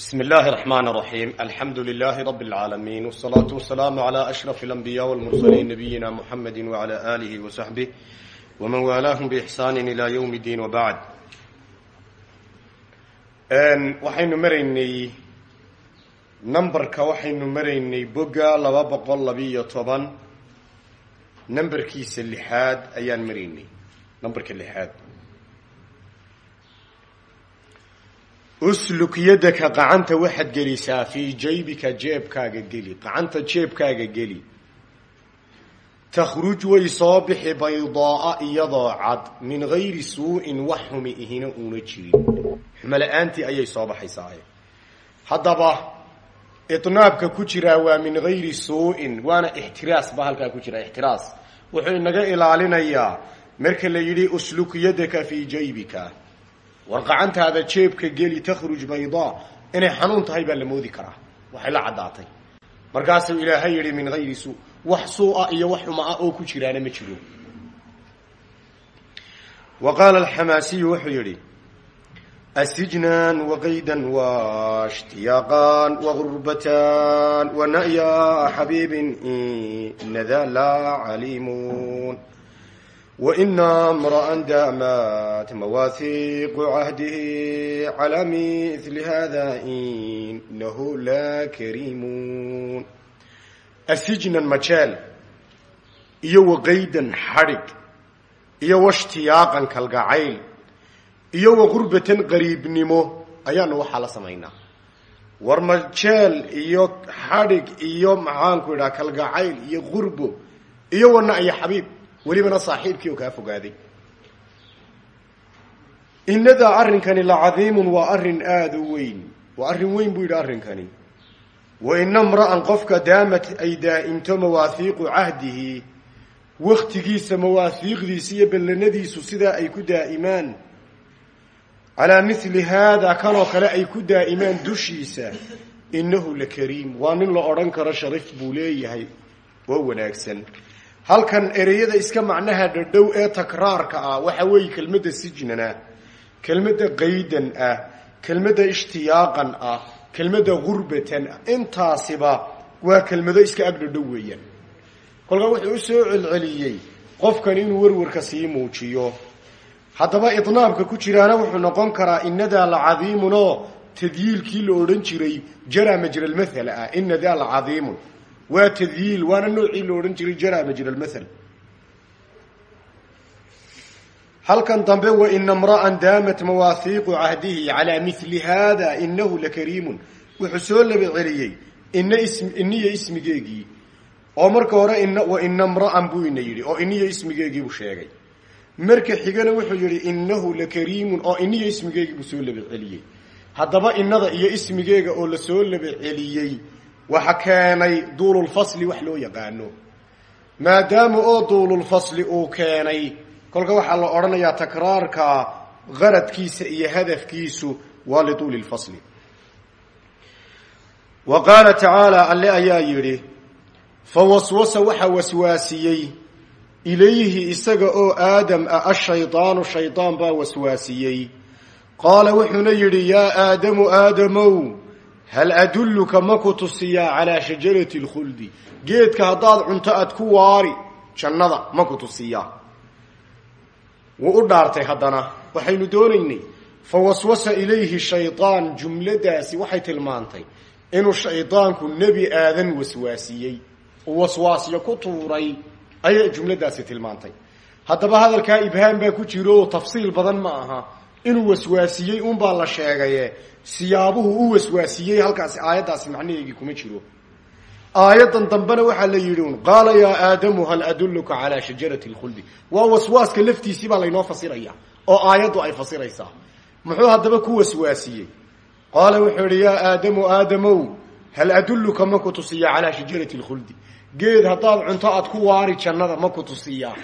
بسم الله الرحمن الرحيم الحمد لله رب العالمين والصلاة والسلام على أشرف الأنبياء والمرسلين نبينا محمد وعلى آله وصحبه ومن والاهم بإحسان إلى يوم الدين وبعد waxaynu maraynay numberka waxaynu maraynay boga laba boqol labiiyo toban numberkiisa lixaad ayaan maraynay numberka lixaad usluk yadaka qacanta waxaad gelisaa fii jaybika jeebkaaga geli qacanta jeebkaaga geli. Takhruj way soo bixi baydaaa iyadoo cad min gayri suu-in wax xumi ihina uuna jirin. Xumala-aantii ayay soo baxaysaa haddaba inaabka ku jiraa waa min gayri suu-in waana ixtiraas ba halkaa ku jira ixtiraas. Wuxuu inaga ilaalinayaa marka la yidhi usluk yadaka jaybika war qacantaada jeebka geli takhruj baydaa inay xanuun tahay baa la moodi karaa. Waxay la caddaatay. Markaasuu ilaahay yidhi min gayri suu wax suu-a iyo wax xuma-a oo ku jiraana ma jiro. Wa qaala alxamaasiyu wuxuu yidhi asijnaan waqaydan washtiyaaqan wagurbatan wana'ya xabiibin inada laa caliimun waina mra'an daamat mawaahiqu cahdihi calaa mili hada inahu la kariimun asijnan majeel iyo waqaydan xadhig iyo washtiyaaqan kalgacayl iyo waqurbatan qariibnimo ayaanu waxaa la samaynaa war majeel iyo xadhig iyo maxaanku idhaha kalgacayl iyo qurbo iyo wana iyo xabiib welibana saaxiibkii oo kaa fogaaday. Inadaa arrinkani la cadiimun waa arrin aada u weyn. Waa arrin weyn buu yidhi arrinkani. Wa ina mra'an qofka daamat ay daa'imto mawaahiiqu cahdihi waktigiisa mawaahiiqdiisa iyo ballanadiisu sidaa ay ku daa'imaan. Calaa mili haada kanoo kale ay ku daa'imaan dushiisa. Innahu la kariim. Waa nin la odhan karo sharif buu leeyahay. Oo wanaagsan halkan ereyada iska macnaha dhadhow ee takraarka ah waxa weeye kelmadda sijnana kelmadda qaydan ah kelmadda ishtiyaaqan ah kelmadda gurbatan ah intaasiba waa kelmado iska ag dhadhow weeyaan. Kolkaa wuxuu u soo celceliyey qofkan inuu warwarka sii muujiyo. Haddaba idnaabka ku jiraana wuxuu noqon karaa inadaa la cadiimun oo tadyiilkii la odhan jiray jara majralmathal ah inadaa la cadiimun waa tadyiil waana noocii la odhan jiray jara majra lmathal halkan dambe waina mra'an daamat mawaahiiqu cahdihi calaa mili hada inahu lakariimun wuxuu soo laba celiyey ina ism iniya ismigeegii oo marka hore waina mra'an buu ina yidhi oo iniya ismigeegii buu sheegay marka xigana wuxuu yihi inahu lakariimun oo iniya ismigeegii buu soo laba celiyey haddaba inada iyo ismigeega oo la soo laba celiyey waxa keenay duululfasli wax loo yaqaano. Maadaama oo duululfasli uu keenay kolka waxaa la odhanayaa takraarka qaradkiisa iyo hadafkiisu waa lituuli lfasli wa qaala tacaala alle ayaa yidhi fawaswasa waxaa waswaasiyey ilayhi isaga oo aadam ah ashaydaanu shaydaan baa waswaasiyey. Qaala wuxuuna yidhi yaa aadamu aadamow hal adulluka ma ku tusiyaa calaa shajarati lkhuldi geedka haddaad cunto aad ku waari jannada ma ku tusiyaa wuu u dhaartay haddana waxaynu doonaynay fa waswasa ilayhi shaydaan jumladaasi waxay tilmaantay inuu shaydaanku nebi aadan waswaasiyey uu waswaasyo ku tuuray ayay jumladaasi tilmaantay haddaba hadalkaa ibhaam baa ku jiro oo tafsiil badan ma aha inuu waswaasiyey unbaa la sheegaye siyaabuhu u waswaasiyey halkaasi aayaddaasi macnaheegii kuma jiro. Aayaddan dambena waxaa la yidhi un qaala yaa aadamu hal adulluka calaa shajarati lkhuldi waa waswaaska laftiisii baa laynoo fasiraya oo aayaddu ay fasiraysaa. Muxuu haddaba ku waswaasiyey? Qaala wuxuu yihi yaa aadamu aadamow hal adulluka ma ku tusiyaa calaa shajarati lkhuldi geed haddaad cunto aad ku waari jannada ma ku tusiyaa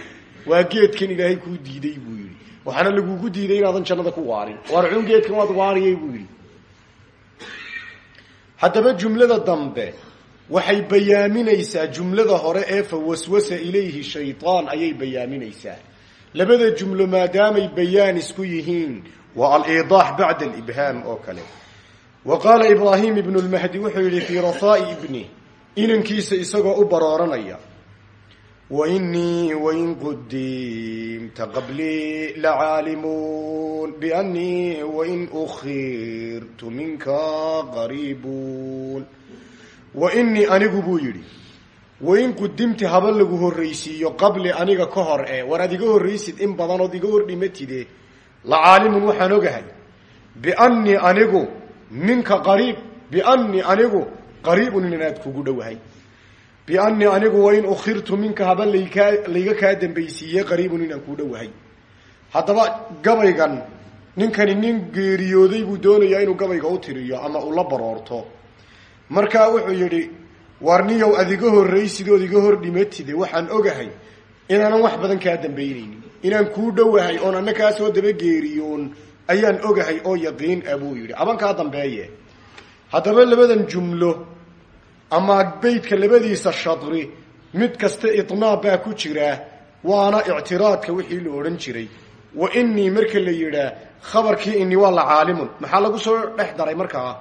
waa geedkan ilaahay kuu diiday buu waxaana lagugu diiday inaadan jannada ku waarin. Waar cun geedkan waad waariyay buu yidhi. Haddaba jumlada dambe waxay bayaaminaysaa jumlada hore ee fa waswasa ilayhi shaydaan ayay bayaaminaysaa. Labada jumlo maadaamay bayaan isku yihiin waa aliidaax bacda alibhaam oo kale. Wa qaala ibraahim ibnu lmahdi wuxuu yidhi fii rahaai ibni inankiisa isagoo u barooranaya wain qudimta qablii lacaalimuun biannii wain ukhirtu minka qariibuun wa inii anigu buu yidhi wain qudimta haba lagu horraysiiyo qabli aniga ka hor e war ad iga horraysid in badanood iga hordhimatide lacaalimun waxaan ogahay biannii anigu minka qariib biannii anigu qariibun inaad kugu dhowahay biannii anigu wain ukhirtu minka haba layga kaa dambaysiiye qariibun inaan kuu dhowahay haddaba gabaygan ninkani nin geeriyooday buu doonayaa inuu gabayga u tiriyo ama ula baroorto markaa wuxuu yidhi warniyow ad iga horraysid ood iga hor dhimatide waxaan ogahay inaanan wax badan kaa dambaynaynin inaan kuu dhowahay oon anna kaa soo daba geeriyoon ayaan ogahay oo yaqiin ah buu yidhi abankaa dambeeye haddaba labadan jumlo ama beydka labadiisa shadri mid kasta idnaab baa ku jira waana ictiraadka wixii la odhan jiray. Wa inii marka la yidhaa khabarkii ini waa la caalimun. Maxaa lagu soo dhex daray markaa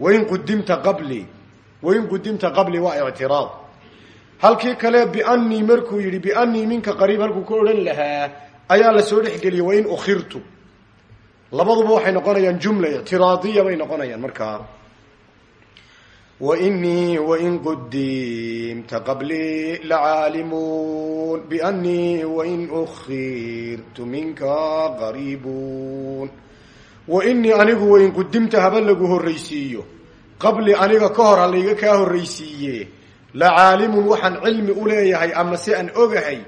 wain qudimta qabli wain qudimta qabli waa ictiraad. Halkii kale biannii markuu yidhi biannii minka qariib halkuu ka odhan lahaa ayaa la soo dhexgeliyey wain ukhirtu. Labaduba waxay noqonayaan jumla ictiraadiya bay noqonayaan markaa wainii wain qudimta qablii lacaalimuun biannii wain ukhirtu minka qariibuun wainii anigu wain qudimta haba lagu horraysiiyo qabli aniga ka hor ha layga kaa horraysiiye lacaalimun waxaan cilmi u leeyahay ama se aan ogahay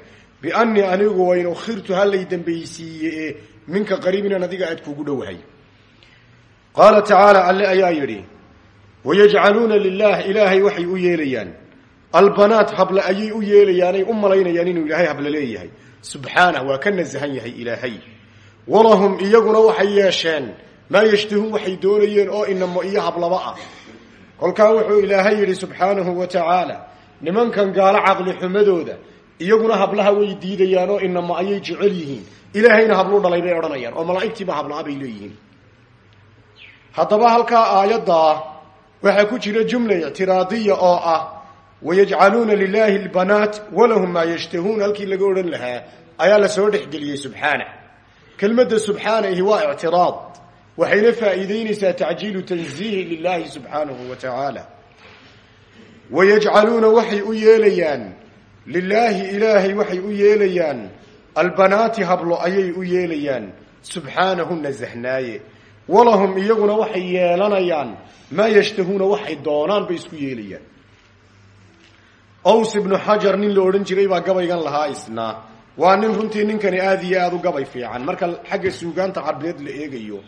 biannii anigu wain ukhirtu ha lay dambaysiiye minka qariibinan adiga aad kugu dhowahay qaala tacaala alle ayaa yidhi wayajcaluuna lilah ilaahay waxay u yeelayaan albanaat hable ayay u yeelayaanay u malaynayaan inuu ilaahay hable leeyahay subxaanah waa ka nasahan yahay ilaahay walahum iyaguna waxay yeesheen maa yashtahuun waxay doonayeen oo inamo iyo hablaba ah kolkaa wuxuu ilaahay yidhi subxaanahu wa tacaala nimankan gaalo caqli xumadooda iyaguna hablaha way diidayaan oo inamo ayay jecel yihiin ilaahayna hablu dhalay bay odhanayaan oo malaa'igtiiba hablaha bay leeyihiin haddaba halkaa aayaddaa waxaa ku jira jumla ictiraadiya oo ah wayajcaluuna lilahi albanaat walahum maa yashtahuun. Halkii laga odhan lahaa ayaa la soo dhexgeliyey subxaana. Kelmadda subxaanahi waa ictiraad. Waxayna faa'iideynaysaa tacjiilu tanziihi lilahi subxaanahu wa tacaala. Wayajcaluuna waxay u yeelayaan lilaahi ilaahay waxay u yeelayaan albanaati hablo ayay u yeelayaan subxaanahu nasahnaaye walahum iyaguna waxay yeelanayaan maa yashtahuuna waxay doonaan bay isku yeelayaan. Aws ibnu xajar nin la odhan jiray baa gabaygan lahaa isna waa nin runtii ninkani aada iyo aada u gabay fiican. Marka xagga suugaanta carbeed la eegayo.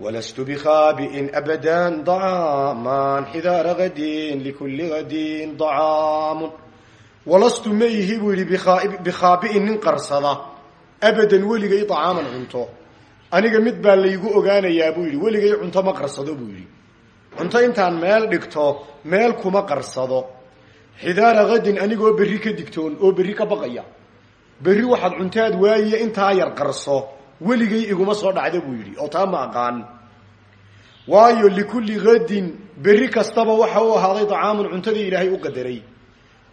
Walastu bikhaabi'in abadan dacaaman xidaara hadin likulli hadin dacaamun walastu ma ihi buu yidhi bikhaabi'in nin qarsada. Abadan weligay dacaaman cunto aniga mid baa laygu ogaanayaa buu yidhi weligay cunto ma qarsado buu yidhi. Cunto intaan meel dhigto meel kuma qarsado. Xidaara hadin anigoo berri ka digtoon oo berri ka baqaya. Berri waxaad cuntaad waayiye intaa yar qarso weligay iguma soo dhacda buu yidhi. Oo taa ma aqaan. Waayo likulli hadin berri kastaba waxa u ahaaday dacaamun cuntadii ilaahay u qadaray.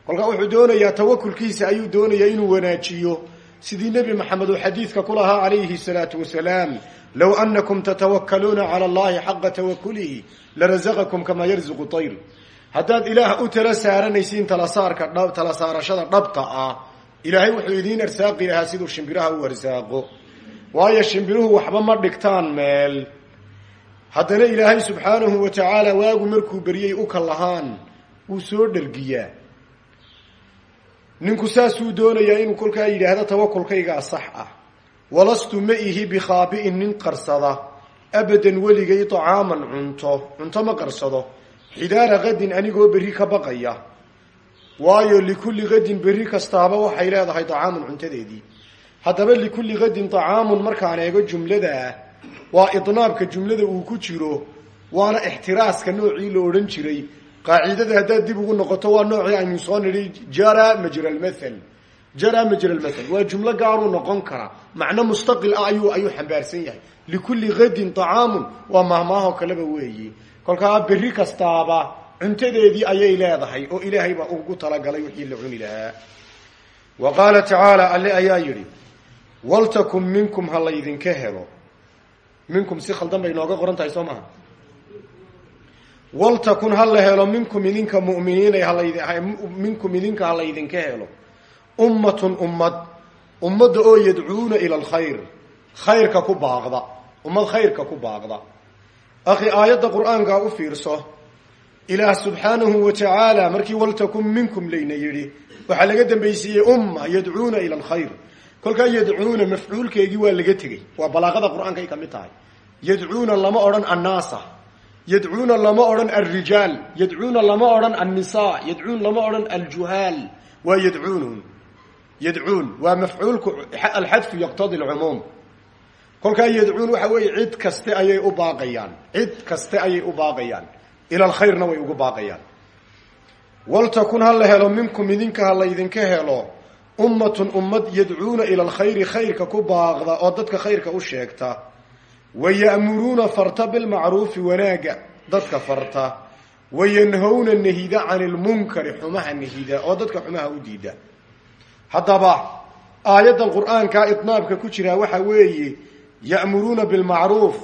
Kolkaa wuxuu doonayaa tawakulkiisa ayuu doonayaa inuu wanaajiyo sidii nebi maxamed uu xadiidka ku lahaa calayhi salaatu wasalaam low anakum tatawakkaluuna cala allahi xaqa tawakulihi larazaqakum kamaa yarzuqu tayr. Haddaad ilaah u tala saaranaysiin talasaarka tala saarashada dhabta ah ilaahay wuxuu idiin arsaaqi lahaa siduu shimbiraha u arsaaqo. Waayo shimbiruhu waxba ma dhigtaan meel. Haddana ilaahay subxaanahu wa waagu markuu beryey u ka lahaan wuu soo dhergiyaa ninku saasuu doonayaa inuu kolkaa yidhaahdo tawakulkaygaa sax ah. Walastu ma ihi bikhaabi'in nin qarsada abadan weligay dacaaman cunto cunto ma qarsado. Xidaara qadin anigoo berri ka baqaya. Waayo likulli qadin berri kastaaba waxay leedahay dacaamun cuntadeedii. Haddaba likulli qadin dacaamun markaan eego jumladaa waa idnaabka jumlada uu ku jiro waana ixtiraaska noocii la odhan jiray qaacidada haddaad dib ugu noqoto waa noocii aynu soo nidhi jara majra almathal jaraa majra lmathal waa jumlo gaaruu noqon karaa macno mustaqil ah ayuu ayuu xambaarsan yahay. Likulli gadin طacaamun waa mahmaahoo kaleba weeyi. Kolkaa berri kastaaba cuntadeedii ayay leedahay oo ilaahay baa ugu talagalay wixii la cuni lahaa. Wa qaala tacaala alle ayaa yidhi waltakun minkum ha laydinka helo. Minkum si khaldan bay nooga qoran tahay soo waltakun ha la helo minkum idinka muminiina minkum idinka ha laydinka helo. Ummatun ummad. Ummadda oo yadcuuna ila alkhayr. Khayrka ku baaqda. Ummad khayrka ku baaqda. Akhi aayadda qur'aankaa u fiirso ilaah subxaanahu wa tacaala markii waltakun minkum layna yidhi waxaa laga dambaysiiyey umma yadcuuna ila alkhayr. Kolkaa yadcuuna mafcuulkeegii waa laga tegey. Waa balaaqada qur'aanka ay ka tahay. Yadcuuna lama odhan annaasa yadcuuna lama odhan alrijaal yadcuuna lama odhan annisa yadcuun lama odhan aljuhaal. Waa yadcuunun yadcuun waa mafcuulku alxadfu yaqtadi lcumuum kolkaa yadcuun waxa weeye cid kaste ayay u baaqayaan. Cid kaste ayay u baaqayaan. Ila alkhayrna way ugu baaqayaan. Waltakun ha la helo minkum idinka ha laydinka helo ummatun ummad yadcuuna ila alkhayri khayrka ku baaqda oo dadka khayrka u sheegta waya'muruuna farta bilmacruufi wanaaga dadka farta wayanhowna nahida cani lmunkari xumaha nahida oo dadka xumaha u diida haddaba aayaddan qur'aankaa idnaabka ku jiraa waxa weeye ya'muruuna bilmacruuf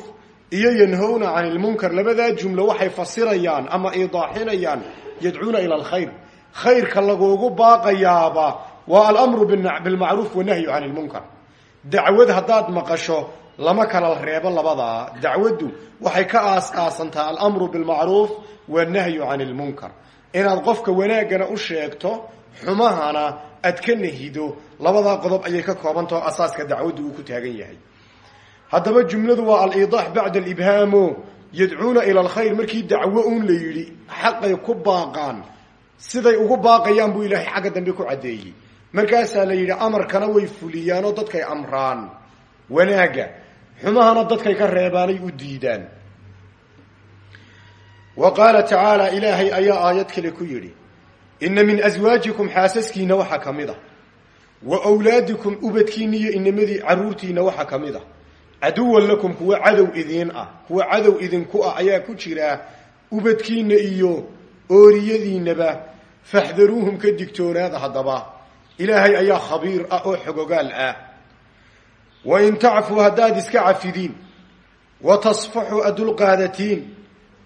iyo yanhowna cani lmunkar labadaa jumlo waxay fasirayaan ama idaaxinayaan yadcuuna ila alkhayr khayrka lagugu baaqayaaba waa alamru bilmacruuf wanahyu cani lmunkar dacwad haddaad maqasho lama kala reebo labadaa dacwaddu waxay ka aas-aasantaa alamru bilmacruuf wanahyu cani lmunkar inaad qofka wanaaggana u sheegto xumahana aad ka nahido labadaa qodob ayay ka koobantao asaaska dacwaddu uu ku taagan yahay. Haddaba jumladu waa aliidaax bacda alibhaamo yadcuuna ila alkhayr. Markii dacwo uun la yidhi xaqay ku baaqaan. Siday ugu baaqayaan buu ilaahay xagga dambe ku caddeeyey markaasaa la yidhi amarkana way fuliyaanoo dadkay amraan. Wanaagga xumahana dadkay ka reebaanay u diidaan. Wa qaala tacaala ilaahay ayaa aayad kale ku yidhi inna min aswaajikum xaasaskiina waxaa ka mid a wa wlaadikum ubadkiina iyo inamadii caruurtiina waxaa ka mid a caduwan lakum kuwa cadow idiin ah kuwa cadow idinku ah ayaa ku jira ubadkiina iyo ooriyadiinaba faxdaruuhum ka digtoonaada haddaba ilaahay ayaa khabiir ah oo xogogaal ah wain tacfuu haddaad iska cafidiin wa tasfaxuu aad dulqaadatiin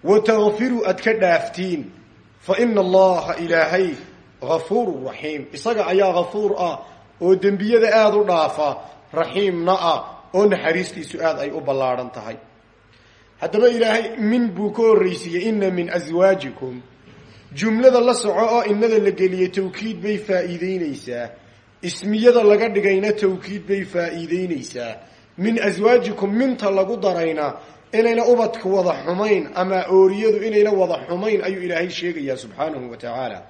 wa takfiruu aad ka dhaaftiin fa ina allaha ilaahay gafuuru raxiim isaga ayaa gafuur ah oo dembiyada aada u dhaafa raxiimna ah oo naxariistiisu aad ay u ballaadhan tahay haddaba ilaahay min buu ka horraysiiyey ina min aswaajikum jumlada la soco oo inada la geliye tawkiid bay faa'iideyneysaa ismiyada laga dhigayna tawkiid bay faa'iideyneysaa min aswaajikum minta lagu darayna inayna ubadka wada xumayn ama ooriyadu inayna wada xumayn ayuu ilaahay sheegayaa subxaanahu wa tacaala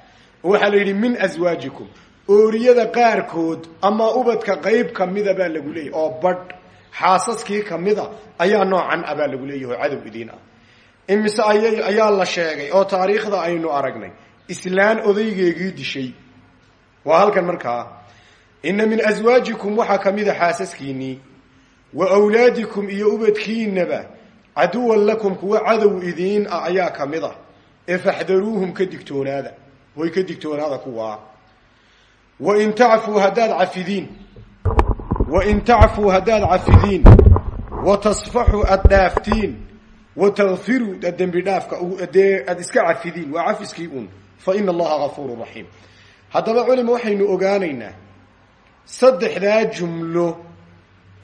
waxaa la yidhi min aswaajikum ooriyada qaarkood ama ubadka qeyb kamida baa lagu leeyahy oo badh xaasaskii kamida ayaa noocan ah baa lagu leeyahy oo cadow idiin ah. Imise ayay ayaa la sheegay oo taariikhda aynu aragnay islaan odaygeegii dishay. Waa halkan markaa inna min aswaajikum waxaa kamida xaasaskiinii wa awlaadikum iyo ubadkiinaba caduwan lakum kuwa cadow idiin ah ayaa ka mid ee faxdaruuhum ka digtoonaada way ka digtoonaada kuwaa wain tacfuu haddaad cafidiin wain tacfuu haddaad cafidiin wa tasfaxuu aad dhaaftiin wa takfiruu aad dembi dhaafka dee aada iska cafidiin waa cafiskii un fa ina allaha gafuuru raxiim haddaba culima waxaynu ogaanaynaa saddexdaa jumlo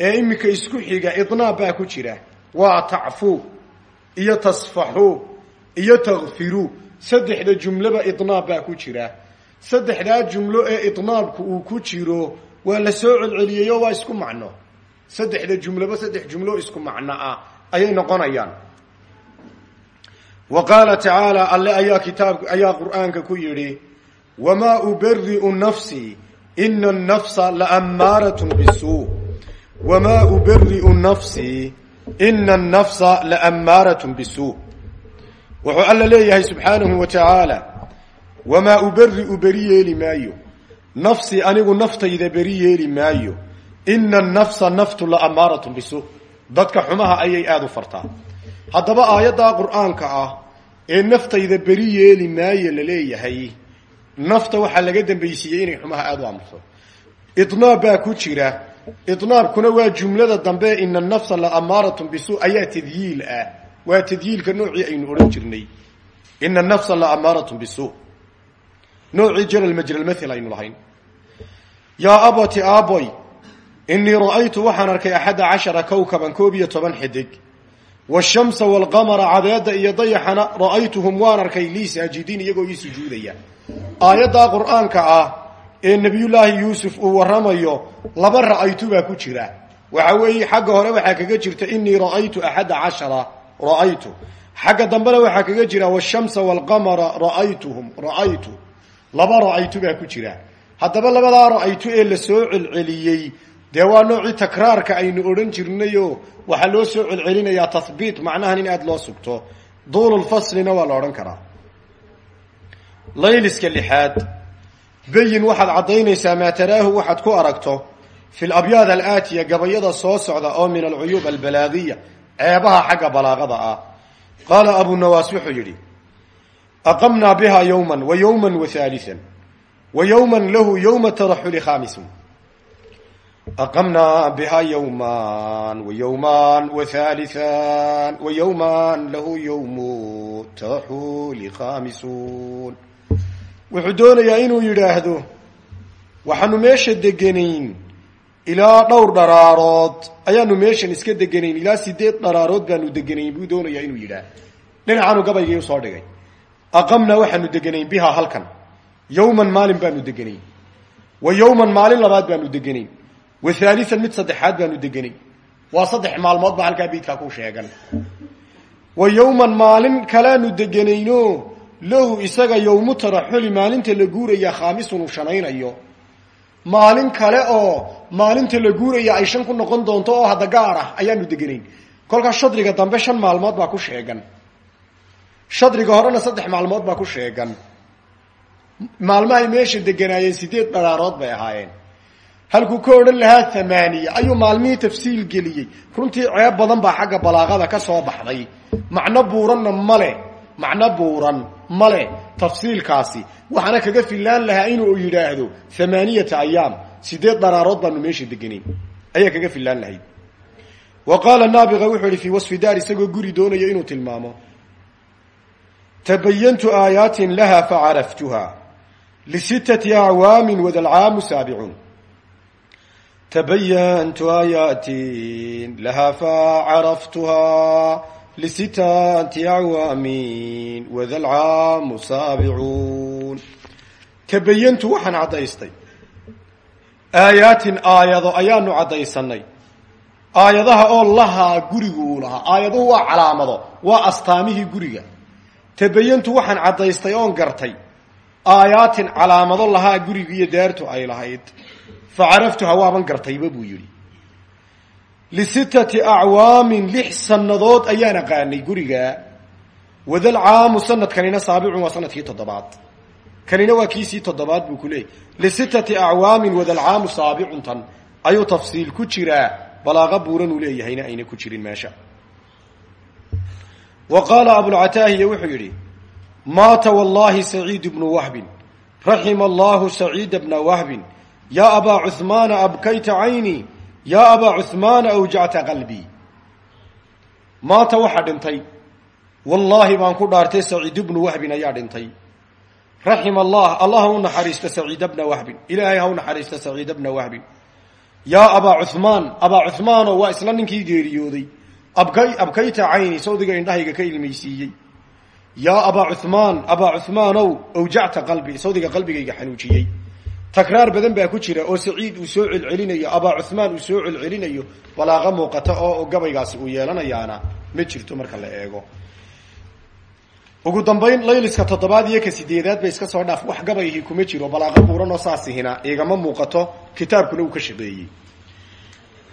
ee iminka isku xiga idnaab baa ku jira. Waa tacfuu iyo tasfaxuu iyo takfiruu saddexda jumloba idnaab baa ku jira. Saddexdaa jumlo ee idnaabku uu ku jiro waa la soo celceliyeyo waa isku macno. Saddexda jumloba saddex jumlo isku macno ah ayay noqonayaan. Wa qaala tacaala alle ayaa kitaab ayaa qur'aanka ku yidhi wamaa ubari'u nafsii ina annafsa laammaaratun bisuu wamaa ubari'u nafsii ina annafsa laammaaratun bisuu wuxuu alla leeyahay subxaanahu wa tacaala wamaa ubari'u beri yeeli maayo nafsi anigu naftayda beri yeeli maayo ina anafsa naftu la amaaratun dadka xumaha ayay aada u fartaa haddaba aayaddaa qur'aanka ah ee naftayda beri yeeli la leeyahay nafta waxaa laga dambaysiiyey inay xumaha aada u amrto. Idnaab baa ku jira. Idnaabkuna waa jumlada dambe ina nafsa la amaaratun bisu ayaa tadyiil ah. Waa tadyiilka noocii aynu odhan jirnay. Ina nafsa la amaaratun bisu. Noocii jalal majralmathel aynu lahayn. Yaa abati aaboy inii ra'aytu waxaan arkay axadda cashara kowkaban koob iyo toban xidig. Washamsa waalqamara cadeedda iyo dayaxana ra'aytuhum waan arkay lii saajidiin iyagoo ii sujuudaya aayaddaa qur'aanka ah ee nebiyullaahi yuusuf uu warramayo laba ra'aytu baa ku jira. Waxa weeye xagga hore waxaa kaga jirta inii ra'aytu axadda cashara ra'aytu. Xagga dambena waxaa kaga jira washamsa waalqamara ra'aytuhum ra'aytu. Laba ra'aytu baa ku jira. Haddaba labadaa ra'aytu ee la soo celceliyey dee waa noocii takraarka aynu odhan jirnayo waxaa loo soo celcelinayaa tahbiit macnahan in aada loo sugto. Duululfaslina waa la odhan karaa layliska lixaad. Bayin waxaad caddaynaysaa maa taraahu waxaad ku aragto fi labyaad alaatiya gabayada soo socda oo min alcuyuub albalaagiya ceebaha xagga balaaqada ah. Qaala abu nawaas wuxuu yidhi aqamnaa biha yowman wa yowman wa haalian wa yowman lahu yowma taraxuli khaamisun. Aqamnaa biha yowman wa yowman wa haalian wa yowman lahu yowmu taraxuli khaamisuun wuxuu doonayaa inuu yidhaahdo waxaanu meesha deganayn ilaa dhowr dharaarood. Ayaanu meeshan iska deganayn ilaa sideed dharaarood baanu deganayn buu doonayaa inuu yidhaah. Dhinacaanu gabaygii u soo dhigay. Aqamnaa waxaanu deganayn bihaa halkan. Yowman maalin baanu deganayn. Wa yowman maalin labaad baanu deganayn. Wa haalian mid saddexaad baanu deganayn. Waa saddex maalmood baa halkaa beydkaa ku sheegan. Wa yowman maalin kalaanu deganayno lahu isaga yowmu taraxuli maalinta la guuraya khaamisun shanaynayo. Maalin kale oo maalinta la guuraya ay shan ku noqon doonto oo hadda gaar ah ayaanu deganayn kolkaas shadriga dambe shan maalmood baa ku sheegan. Shadriga horena saddex maalmood baa ku sheegan. Maalmahay meesha deganaayeen sideed dharaarood bay ahaayeen. Halkuu ka odhan lahaa thamaaniya ayuu maalmihii tafsiil geliyey. Runtii ceeb badan baa xagga balaaqada ka soo baxday. Macno buuranna male macno buuran male tafsiilkaasi. Waxaana kaga filaan lahaa inuu yidhaahdo thamaaniyata ayaam. Sideed dharaarood baanu meesha deganayn ayaa kaga filaan lahayd wa qaala naabiqa wuxuu fii wasfi daar isagoo guri doonaya inuu tilmaamo tabayantu aayaatin laha facaraftuha lisittati acwaamin wadalcaamu saabicun tabayantu aayaatin laha facaraftuha lisittati acwaamin wadalcaamu saabicuun tabayantu waxaan caddaystay aayaatin aayado ayaanu caddaysanay aayadaha oo lahaa gurigu uu lahaa aayaduhu waa calaamado waa astaamihii guriga tabayantu waxaan caddaystay oon gartay aayaatin calaamado lahaa guriga iyo daartu ay lahayd fa waaban gartayba buu yidhi lisittati acwaamin lix sannadood ayaan aqaanay guriga wadal caamu sanadkanina saabicun waa sannadkii toddobaad kanina waa kiisii toddobaad buu ku leeyay lisittati acwaamin wadalcaamu saabicuntan ayuu tafsiil ku jiraa balaaqa buuran uu leeyahayna ayna ku jirin meesha wa qaala abulcataahiya wuxuu yidhi maata wallahi saciid bnu wahbin raxima allahu saciida bna wahbin yaa yaa abaa cuhmaana awjacta qalbii maata waxaa dhintay. Wallaahi baan ku dhaartay saciid bnu wahbin ayaa dhintay. Raxima allah allah ha u naxariista saciida bna wahbin. Ilaahay ha u naxariista saciida bna wahbin. Yaa abaa cuhmaan abaa cuhmaano waa isla ninkii geeriyooday. Abkay abkayta cayni sawdiga indhahayga ka ilmaysiiyey yaa abaa cuhmaan abaa cuhmaanow awjacta qalbi sawdiga qalbigayga xanuujiyey takraar badan baa ku jira oo saciid uu soo celcelinayo abaa cuhmaan uu soo celcelinayo balaaqa muuqata oo gabaygaasi uu yeelanayaana ma jirto marka la eego. Ugu dambayn layliska toddobaad iyo ka sideedaad ba iska soo dhaaf wax gabayhii kuma jiro balaaqa buuran oo saasihina igama muuqato kitaabkuna uu ka shaqeeyey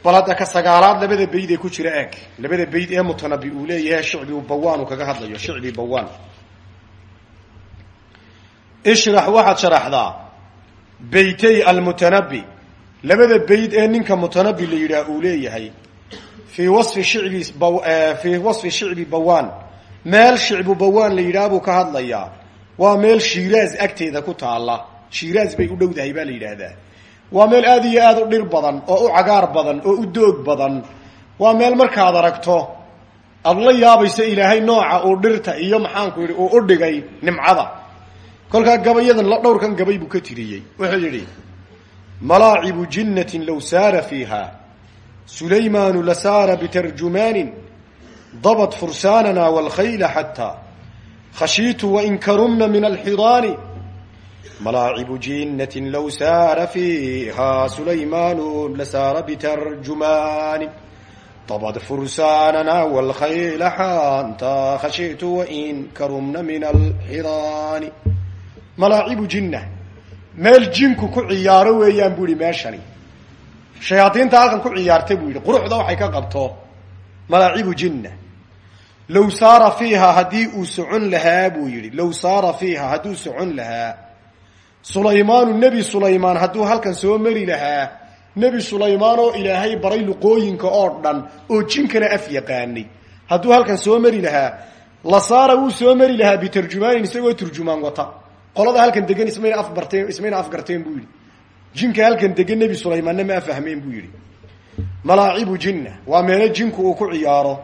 bal ka sagaalaad labada bayd ee ku jira eeg. Labada bayd ee mutanabi uu leeyahay shicbi bawaan kaga hadlayo shicbi bawaan. Ishrax waxaad sharaxdaa beytay almutanabi labada beyd ee ninka mutanabi la yidhaah uu leeyahay fii wasfi shicbi fii wasfi shicbi bawaan. Meel shicbu bawaan la yidhaah buu ka hadlayaa. Waa meel shiiraaz agteeda ku taalla. Shiiraaz bay u dhowdahay baa la yidhaahdaa. Waa meel aada iyo aada u dhir badan oo u cagaar badan oo u doog badan. Waa meel markaad aragto aada la yaabayso ilaahay nooca uu dhirta iyo maxaanku yidhi uu u dhigay nimcada kolkaa gabayadan la dhowrkan gabay buu ka tiriyey. Wuxuu yidhi malaacibu jinnatin low saara fiiha. Sulaymaanu lasaara bitarjumaanin. Dabad fursaanana waalkhayla xataa khashiitu wain karumna min alxidaani. Malaacibu jinnatin low saara fiiha. Sulaymaanu lasaara bitarjumaani dabad fursaanana waalkhayla xataa khashiitu wain karumna min alxidaani malaacibu jinna meel jinku ku ciyaaro weeyaan buu yihi meeshani. Shayaadiinta halkan ku ciyaarta buu yidhi quruxda waxay ka qabto malaacibu jinna low saara fiiha haddii uu socon lahaa buu yidhi. Low saara fiiha hadduu socon lahaa. Sulaymaanu nebi sulaymaan hadduu halkan soo mari lahaa nebi sulaymaan oo ilaahay baray luqooyinka oo dhan oo jinkana af yaqaanay. Hadduu halkan soo mari lahaa la saara wuu soo mari lahaa bitarjumaanin isagoo turjumaan wata qolada halkan degan ismayna afbarteen ismayna afgarteen buu yidhi. Jinka halkan degan nebi sulaymaanna ma afahmeen buu yidhi. Malaacibu jinna waa meelo jinku uu ku ciyaaro.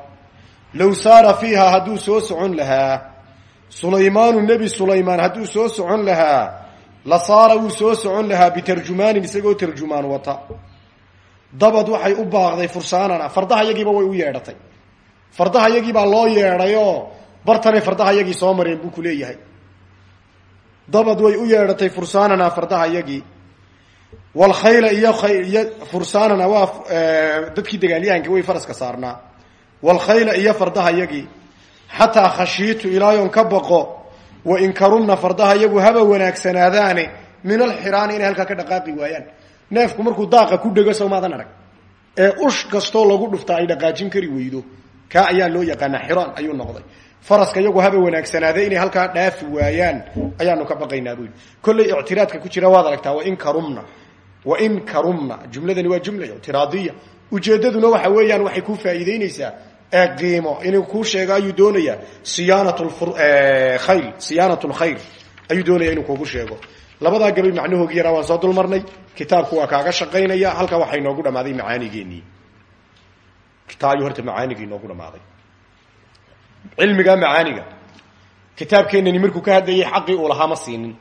Low saara fiiha hadduu soo socon lahaa sulaymaanu nebi sulaymaan hadduu soo socon lahaa la saara wuu soo socon lahaa bitarjumaanin isagoo tarjumaan wata. Dabad waxay u baaqday fursaanana fardaha yagiiba way u yeedhatay. Fardaha yagiibaa loo yeedhayoo bartanay fardaha yagii soo mareen buu ku leeyahay dabad way u yeedhatay fursaanana fardaha yagii walkhayla iyo fursaanana waa dadkii dagaalyahanka way faraska saarnaa. Walkhayla iyo fardaha yagii xataa khashiitu ilaayon ka baqo wain karumna fardaha yagu haba wanaagsanaadaane min alxiraani inay halkaa ka dhaqaaqi waayaan. Neefku markuu daaqa ku dhego sawmaadan arag. Ee ush kastoo lagu dhuftaa ay dhaqaajin kari weydo kaa ayaa loo yaqaanaa xiraan ayuu noqday faraska iyagu haba wanaagsanaade inay halkaa dhaafi waayaan ayaanu ka baqaynaa buu yidhi. Kollay ictiraadka ku jira waad aragtaa wain karumna wain karumna. Jumladani waa jumla ictiraadiya. Ujeeddaduna waxa weeyaan waxay ku faa'iideyneysaa ee qiimo. Inuu kuu sheego ayuu doonayaa siyaanat khayl siyaanat lkhayr ayuu doonaya inuu kuugu sheego. Labadaa gabay macnahoogi yaraa waan soo dul marnay kitaabku waa kaaga shaqaynaya halkaa waxaa inoogu dhamaaday macaanigeenii taa ayuu horta macaanigii inoogu dhamaaday cilmiga macaaniga. Kitaabkeenani markuu ka hadlayay xaqii uu lahaa ma siinin.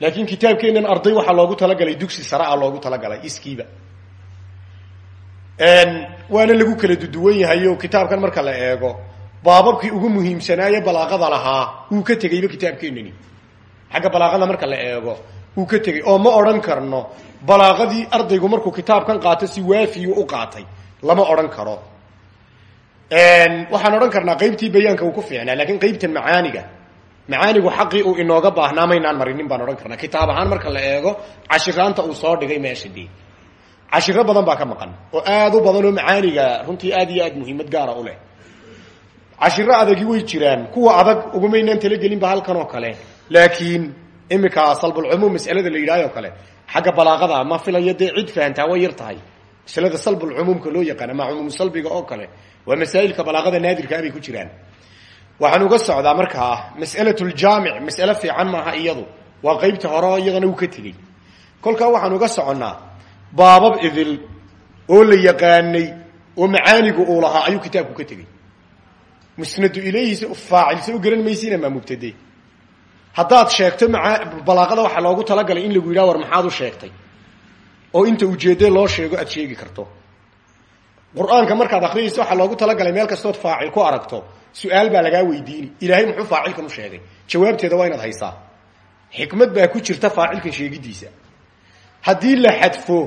Laakiin kitaabkeenan arday waxaa loogu talagalay dugsi sare a loogu talagalay iskiiba. Waana lagu kala duduwan yahay o kitaabkan marka la eego. Baababkii ugu muhiimsanaaye balaaqada lahaa wuu ka tegeyba kitaabkeenani. Xagga balaaqada marka la eego wuu ka tegey oo ma odhan karno balaaqadii ardaygu markuu kitaabkan qaato si waafiyu u qaatay lama odhan karo waxaan odhan karnaa qaybtii bayaanka uu ku fiicnaa lakiin qaybtan macaaniga. Macaanigu xaqii uu inooga baahnaa maynaan marinin baan odhan karnaa. Kitaab ahaan marka la eego cashiraanta uu soo dhigay meesha cashiro badan baa ka maqan oo aad u badan oo macaaniga runtii aad iyo aad muhiimad gaara u leh. Cashiro adagi way jiraan kuwa adag ugumaynaan talagelinba halkan oo kale. Laakiin imika salbulcumuum masalada la yidhahyo kale xagga balaaqada ma filayo dee cid fahantaa way yar tahay. Maslada salbulcumuumka loo yaqaan ama cumuum salbiga oo kale waa masaa'ilka balaaqada naadirkaa bay ku jiraan. Waxaan uga socdaa markaa mas'alatuljaamic mas'ale fiican maaha iyadu. Waa qeybta hore iyadana uu ka tegey. Kolkaa waxaan uga soconnaa baabab idil oo la yaqaanay oo macaanigu uu lahaa ayuu kitaabku ka tegey. Musnadu ilayhiisa faacilse u garan maysina maa mubtade haddaad sheegto balaaqada waxaa loogu talagalay in lagu yidhaha war maxaad u sheegtay. Oo inta ujeedde loo sheego aad sheegi karto qur'aanka markaad akriyayso waxaa loogu talagalay meel kastood faacil ku aragto. Su'aal baa lagaa weydiini. Ilaahay muxuu faacilkan u sheegay. Jawaabteeda waa inaad haysaa. Xikmad baa ku jirta faacilkan sheegidiisa. Haddii la xadfo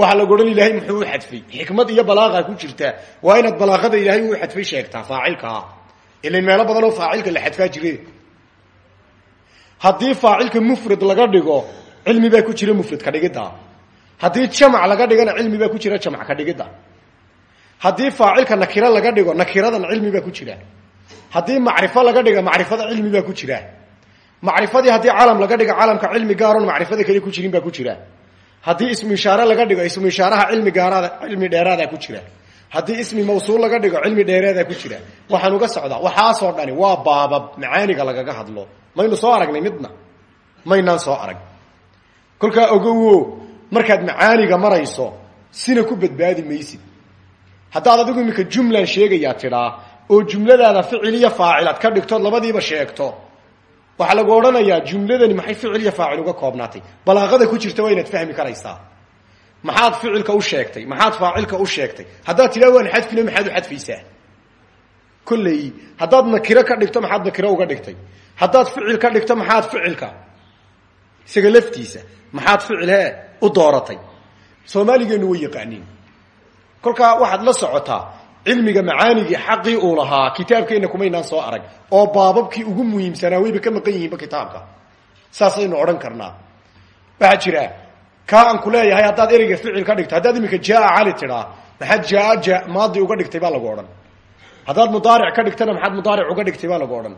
waxaa lagu odhan ilaahay muxuu u xadfay. Xikmad iyo balaaqa ku jirta waa inaad balaaqada ilaahay uu xadfay sheegtaa faacilkaa ilan meelo badan oo faacilka la xadfaa jire. Haddii faacilka mufrad laga dhigo cilmi baa ku jira mufrad ka dhigidda. Haddii jamac laga dhigana cilmi baa ku jira jamac ka dhigidda haddii faacilka nakiro laga dhigo nakiradan cilmi baa ku jira. Haddii macrifo laga dhiga macrifada cilmi baa ku jira. Macrifadii haddii calam laga dhigo calamka cilmi gaaron macrifada kale ku jirin baa ku jira. Haddii ismu ishaare laga dhigo ismu ishaaraha cilmi gaaraada cilmi dheeraadaa ku jira. Haddii ismi mawsuul laga dhigo cilmi dheeraadaa ku jira. Waxaan uga socdaa waxaasoo dhani waa baabab macaaniga lagaga hadlo. Maynu soo aragnay midna. Maynaan soo arag. Kolkaa ogowo markaad macaaniga marayso sina ku badbaadi maysid haddaad adigu iminka jumlan sheegayaa tidhaa oo jumladaada ficil iyo faacilad ka dhigtood labadiiba sheegto. Waxaa lagu odhanayaa jumladani maxay ficil iyo faacil uga koobnaatay? Balaaqada ku jirta waa inaad fahmi karaysaa. Maxaad ficilka u sheegtay maxaad faacilka u sheegtay? Haddaad tidhaa waan xadfina maxaad u xadfaysaa. Kolley haddaad nakiro ka dhigto maxaad nakiro uga dhigtay. Haddaad ficil ka dhigto maxaad ficilka. Isaga laftiisa maxaad ficil he u dooratay. Soomaaligeenu way yaqaaniin kolkaa waxaad la socotaa cilmiga macaanigii xaqii uu lahaa kitaabkeenna kumaynaan soo arag oo baababkii ugu muhiimsanaa wayba ka maqan yihiinba kitaabka. Saasaynu odhan karnaa. Waxaa jira kaa aan ku leeyahay haddaad ereyga ficil ka dhigto haddaad iminka jaa cali tidhaa maxaad jaa ja maadi uga dhigtay baa lagu odhan. Haddaad mudaaric ka dhigtana maxaad mudaaric uga dhigtay baa lagu odhan.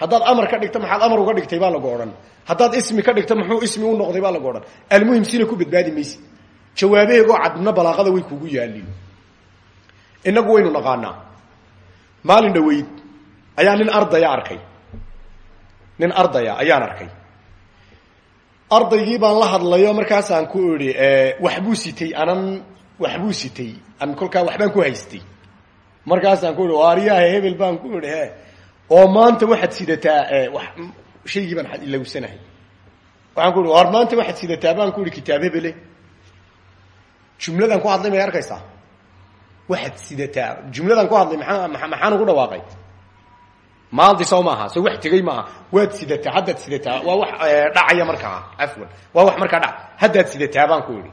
Haddaad amar ka dhigto maxaad amar uga dhigtay baa lagu odhan. Haddaad ismi ka dhigto muxuu ismi u noqday baa lagu odhan. Almuhim sina ku badbaadi mayse jawaabaheegoo cadna balaaqada way kugu yaaliin inagu waynu naqaanaa. Maalin dhaweyd ayaa nin ardaya arkay. Nin ardaya ayaan arkay. Ardaygii baan la hadlayo markaasaan ku idhi waxbuu sitay anan waxbuu sitay. An kolkaa waxbaan ku haystay. Markaasaan ku ihi waaryaha hebel baan ku idhi he oo maanta waxaad sidataa shaygii baan ilowsanahay. Waxaan ku ihi waar maanta waxaad sidataa? Baan ku ihi kitaab hebele jumladan ku hadlay may arkaysaa? Waxaad sidataa jumladan ku hadlay maa maxaan ugu dhawaaqay? Maadi soo maaha wax tegey maaha. Waad sidataa haddaad sidataa waa wax dhacaya markaa afwan. Waa wax markaa dhac. Haddaad sidataa baan ku idhi.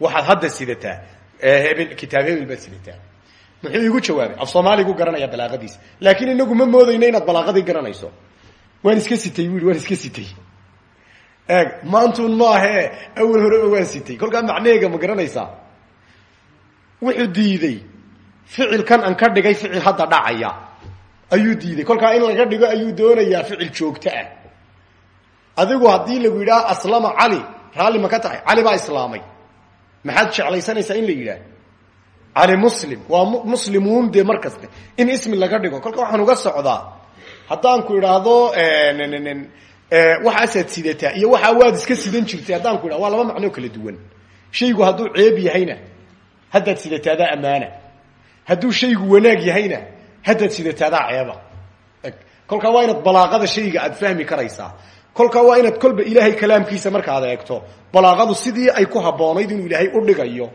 Waxaad hadda sidataa hebel kitaab hebel baad sidataa. Muxuu igu jawaabay? Af soomaaligu garanaya balaaqadiisa laakiin inagu ma moodayno inaad balaaqadii garanayso. Waan iska sitay bu waan iska sitay eeg maantun maahe awal horeba waan sitay kolkaa macneega ma garanaysaa? Wuxuu diiday. Ficilkan aan ka dhigay ficil hadda dhacaya. Ayuu diiday. Kolkaa in laga dhigo ayuu doonayaa ficil joogto ah. Adigu haddii lagu yidhaha aslama cali raalli ma ka tahay. Cali baa islaamay. Maxaad jeclaysanaysaa in la yidhaah? Cali muslim. Waa muslimuun dee mar kaste in ismi laga dhigo. Kolka waxaan uga socdaa. Haddaan ku idhaahdo waxaasaad sidataa iyo waxaa waad iska sidan jirtay haddaan ku idhahdo waa laba macnoo kala duwan. Shaygu hadduu ceeb yahayna haddaad sidataadaa ammaana. Hadduu shaygu wanaag yahayna haddaad sidataadaa ceeba. Kolkaa waa inaad balaaqada shayga aad fahmi karaysaa. Kolkaa waa inaad kolba ilaahay kalaamkiisa markaad eegto balaaqadu sidii ay ku habboonayd inuu ilaahay u dhigayo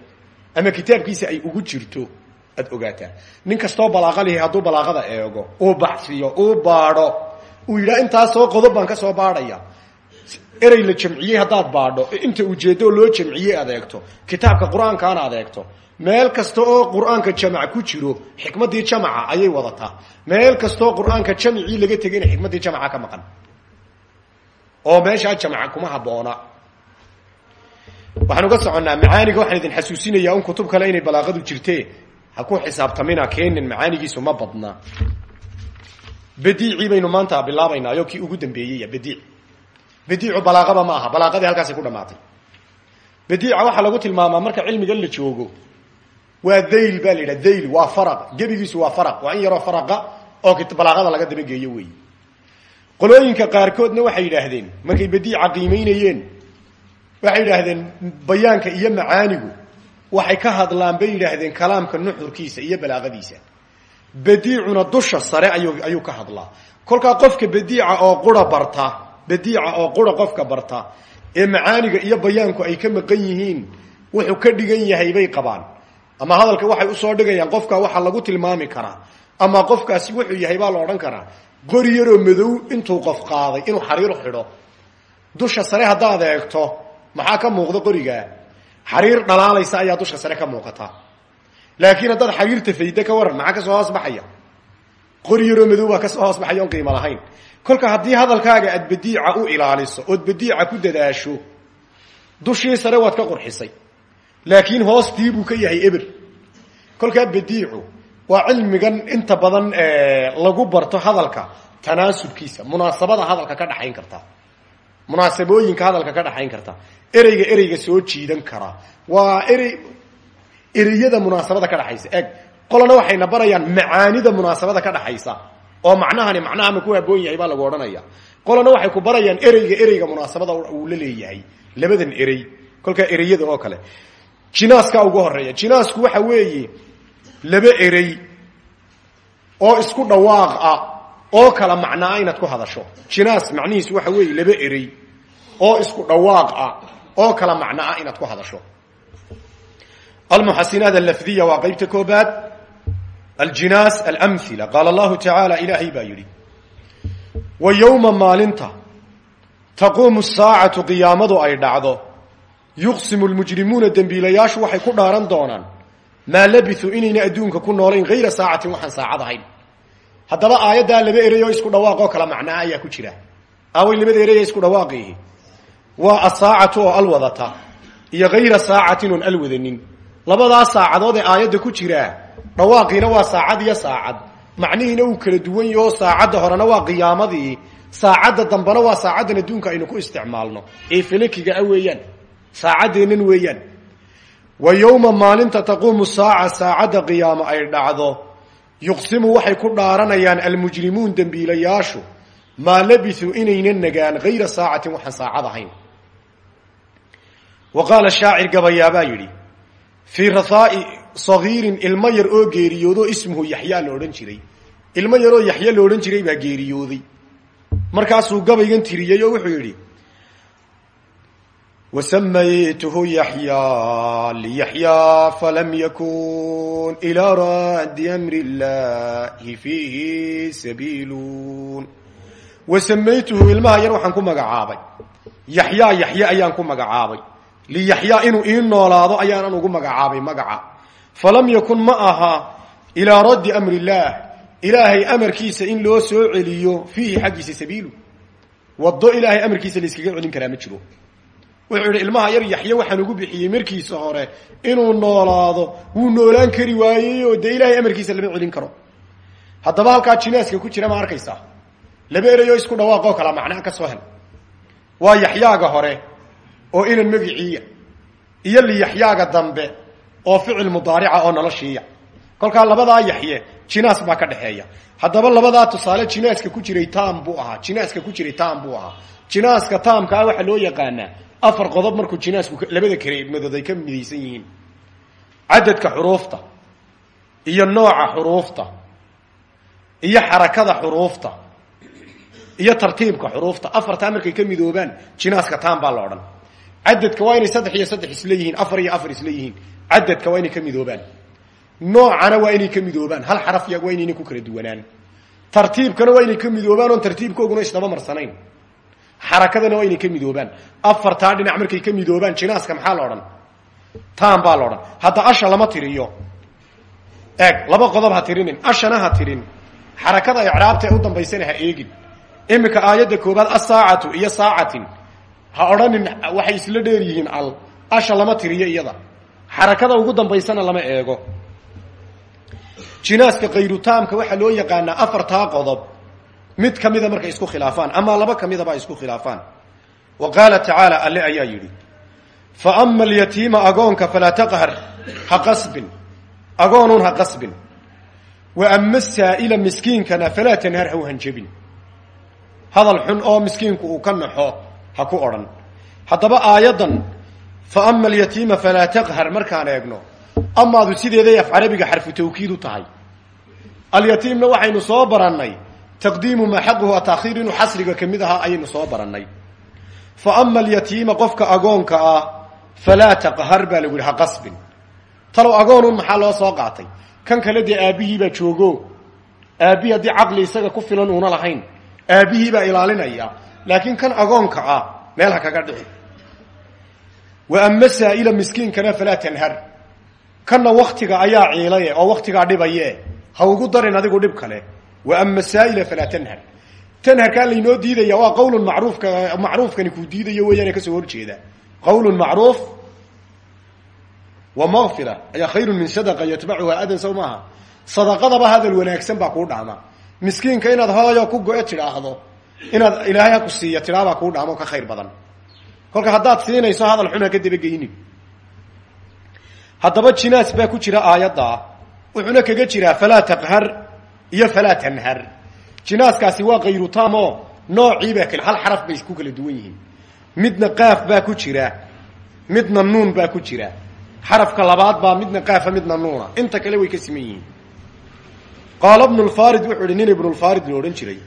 ama kitaabkiisa ay ugu jirto aad ogaataa. Nin kastoo balaaqa balaaqada eego uu baxsiyo uu baadho uu yidhaha intaasoo qodob baan ka soo baadhaya. Erey la jamciyey haddaad baadho. Inta ujeeddoo loo jamciyey aad eegto. Kitaabka qur'aankaana aad eegto. Meel kasta oo qur'aanka jamac ku jiro xikmaddii jamaca ayay wadataa. Meel kastaoo qur'aanka jamcii laga tegayna xikmaddii jamaca ka maqan. Oo meeshaa jamca kuma habboona. Waxaan uga soconnaa macaaniga waxaan idin xasuusinayaa un kutub kale inay balaaqadu jirtee. Ha ku xisaabtamina keenin macaanigiisu ma badna badiicii baynu maanta bilaabaynaayo kii ugu dambeeyey badiic badiicu balaaqaba ma aha balaaqadii halkaasay ku dhamaatay. Badiica waxaa lagu tilmaamaa marka cilmigan la joogo. Waa dayl baa la dayl waa faraq gebigiisu waa faraq waa in yaroo faraqa oo balaaqada laga dabageeyo wey qolooyinka qaarkoodna waxay yidhaahdeen markay badiica qiimeynayeen waxay yidhaahdeen bayaanka iyo macaanigu waxay ka hadlaan bay yidhaahdeen kalaamka nuxurkiisa iyo balaaqadiisa badiicuna dusha sare ayu ayuu ka hadlaa. Kolkaa qofka badiica oo qura barta badiica oo qura qofka barta ee macaaniga iyo bayaanku ay ka maqan yihiin wuxuu ka dhigan yahay bay qabaan. Ama hadalka waxay u soo dhigayaan qofka waxaa lagu tilmaami karaa. Ama qofkaasi wuxuu yahay baa la odhan karaa qori yaroo madow intuu qof qaaday inuu xariir xidho. Dusha sare haddaad eegto maxaa ka muuqda qorigaa xariir dhalaalaysa ayaa dusha sare ka muuqata laakiin haddaad xariirta fayda ka waran maxaa ka soo hoos baxaya? Qori yaroo madow baa ka soo hoos baxaya on qiimo lahayn. Kolka haddii hadalkaaga aad badiica u ilaaliso ood badiica ku dadaasho dushii sare waad ka qurxisay. Laakiin hoostii buu ka yahay eber. Kolkaa badiicu waa cilmigan inta badan lagu barto hadalka tanaasubkiisa munaasabada hadalka ka dhaxayn karta. Munaasabooyinka hadalka ka dhaxayn karta. Ereyga ereyga soo jiidan kara. Waa erey ereyada munaasabada ka dhaxaysa eg qolana waxayna barayaan macaanida munaasabada ka dhaxaysa oo macnahani macnaha ma ku haboon yahay baa lagu odhanaya. Qolana waxay ku barayaan ereyga ereyga munaasabada uu la leeyahay. Labadan erey kolkaa ereyada oo kale. Jinaaska ugu horreeya jinaasku waxa weeye laba erey oo isku dhawaaq ah. Oo kala macnaa inaad ku hadasho. Jinaas macnihiisu waxa weeye laba erey oo isku dhawaaq ah. Oo kala macno ah inaad ku hadasho almuxasinaat alafdiya waa qeybta koobaad aljinaas alamhila qaala allahu tacaala ilaahay baa yidhi wa yowma maalinta taquumu saacatu qiyaamadu ay dhacdo yuqsimu lmujrimuuna dembiilayaashu waxay ku dhaaran doonaan maa labisuu inayna adduunka ku noolayn hayra saacatin waxaan saacad ahayn haddaba aayaddaa laba erey oo isku dhawaaqoo kala macnaa ayaa ku jira aaway labada erey ee isku dhawaaqiihi waa asaacatu oo al wadata iyo hayra saacatin oon al wadanin labadaa saacadood ee aayadda ku jiraa dhawaaqiina waa saacad iyo saacad. Macnihiina uu kala duwan yaho saacadda horena waa qiyaamadii saacadda dambena waa saacaddan adduunka aynu ku isticmaalno. Ee falakiga a weeyaan saacaddeennan weeyaan. Wa yowma maalinta taquumu saaca saacadda qiyaamo ay dhacdo. Yuqsimu waxay ku dhaaranayaan almujrimuun dembiilayaashu maa labisuu inayna nagaan hayra saacatin waxaan saacad ahayn. Wa qaala shaacir gabayaabaa yidhi fii rathaai sagiirin ilmo yar oo geeriyoodo ismuhu yaxyaa la odhan jiray. Ilmo yaroo yaxya la odhan jiray baa geeriyooday. Markaasuu gabaygan tiriyey oo wuxuu yidhi wasamaytuhu yaxyaa liyaxyaa falam yakun ilaa raddi amri llahi fiihi sabiilun. Wasamaytuhu ilmaha yar waxaan ku magacaabay. Yaxyaa yaxye ayaan ku magacaabay liyaxyaa inuu ii noolaado ayaanan ugu magacaabay magaca. Falam yakun ma aha ilaa raddi amri illaah ilaahay amarkiisa in loo soo celiyo fiihi xaggiisa sabiilu. Wado ilaahay amarkiisa layskaga celin karaa ma jiro. Wuxuu yidhi ilmaha yar yaxye waxaan ugu bixiyey markiisa hore inuu noolaado. Wuu noolaan kari waayey oo dee ilaahay amarkiisa lama celin karo. Haddaba halkaa jinaaska ku jira ma arkaysaa. Laba ereyoo isku dhawaaqoo kala macnaa ka soo hel. Waa yaxyaaga hore oo inan magiciiya iyo liyaxyaaga dambe oo ficil mudaarica oo noloshiiya kolkaa labadaa yaxye jinaas baa ka dhexeeya haddaba labadaa tusaale jinaaska ku jiray tam buu ahaa. Jinaaska ku jiray tam buu ahaa. Jinaaska taamka ah waxaa loo yaqaanaa afar qodob markuu jinaasku labada kelimadood ay ka midaysan yihiin. Cadadka xuruufta iyo nooca xuruufta iyo xarakada xuruufta iyo tartiibka xuruufta. Afartaa markay ka midoobaan jinaaska tam baa la odhan cadadka waa inay saddex iyo saddex isla yihiin afar iyo afar isla yihiin cadadka waa inay ka midoobaan. Noocana waa inay ka midoobaan. Hal xaraf ya waa inayna ku kala duwanaan. Tartiibkana waa inay ka midoobaan oon tartiibkooguna isdaba marsanayn. Xarakadana waa inay ka midoobaan. Afartaa dhinac markay ka midoobaan jinaaska maxaa la odhan? Tam baa la odhan. Hadda asha lama tiriyo. Eeg laba qodob ha tirinin. Ashana ha tirin. Xarakada icraabta ee u dambaysana ha eegin. Iminka aayadda koobaad asaacatu iyo saacatin ha odhanin waxay isla dheer yihiin al asha lama tiriyo iyada. Xarakada ugu dambaysana lama eego. Jinaaska kayrutaamka waxaa loo yaqaanaa afartaa qodob. Mid ka mida markay isku khilaafaan ama laba ka midaba ay isku khilaafaan. Wa qaala tacaala alle ayaa yidhi fa ama alyatiima agoonka falaa taqhar ha qasbin. Agoonuun ha qasbin. Wa ama saa'ila miskiinkana falaa tanhar ha u hanjabin hadal xun oo miskiinku uu ka naxo ha ku odhan. Haddaba aayaddan fa ama alyatiima falaa taqhar markaan eegno amaadu sideeday af carabiga xarfu tawkiid u tahay alyatiimna waxaynu soo barannay taqdiimu maa xaquhu atakhiir inuu xasriga ka mid ahaa ayaynu soo barannay. Fa ama alyatiima qofka agoonka ah falaa taqhar baa lagu yihi ha qasbin. Talow agoonun maxaa loo soo qaatay? Kan kale dee aabbihiibaa joogo. Aabbihii haddii caqli isaga ku filan uuna lahayn aabihiibaa ilaalinaya. Laakiin kan agoonka ah meel ha kaga dhici. Wa ama saa'ila miskiinkana falaa tanhar. Kanna waktiga ayaa ciilaye oo waktigaa dhibaye. Ha ugu darin adigu dhib kale. Wa ama saa'ila falaa tanhar. Tanharkaa laynoo diidaya waa qawlun macruufka macruufkani kuu diidayo weeyaane ka soo horjeeda. Qawlun macruuf wa makfira ayaa khayrun min sadaqa yatbacuha adan sow maaha sadaqadaba hadal wanaagsan baa kuu dhaama. Miskiinka inaad hooyo ku go-e inaad ilaahay ha ku siiya tidhaabaa kuu dhaamo ka khayr badan. Kolka haddaad siinayso hadal xun ha ka dabageynin haddaba jinaas baa ku jira aayadda. Wuxuuna kaga jiraa falaa taqhar iyo falaa tanhar. Jinaaskaasi waa kayru taamo noociibaa kale hal xaraf bay ku kala duwan yihiin. Midna qaaf baa ku jira midna nuun baa ku jira. Xarafka labaad baa midna qaafa midna nuuna. Inta kale way ka siman yihiin. Qaala bnu lfarid wuxuu ihi nin ibnulfarid la odhan jiray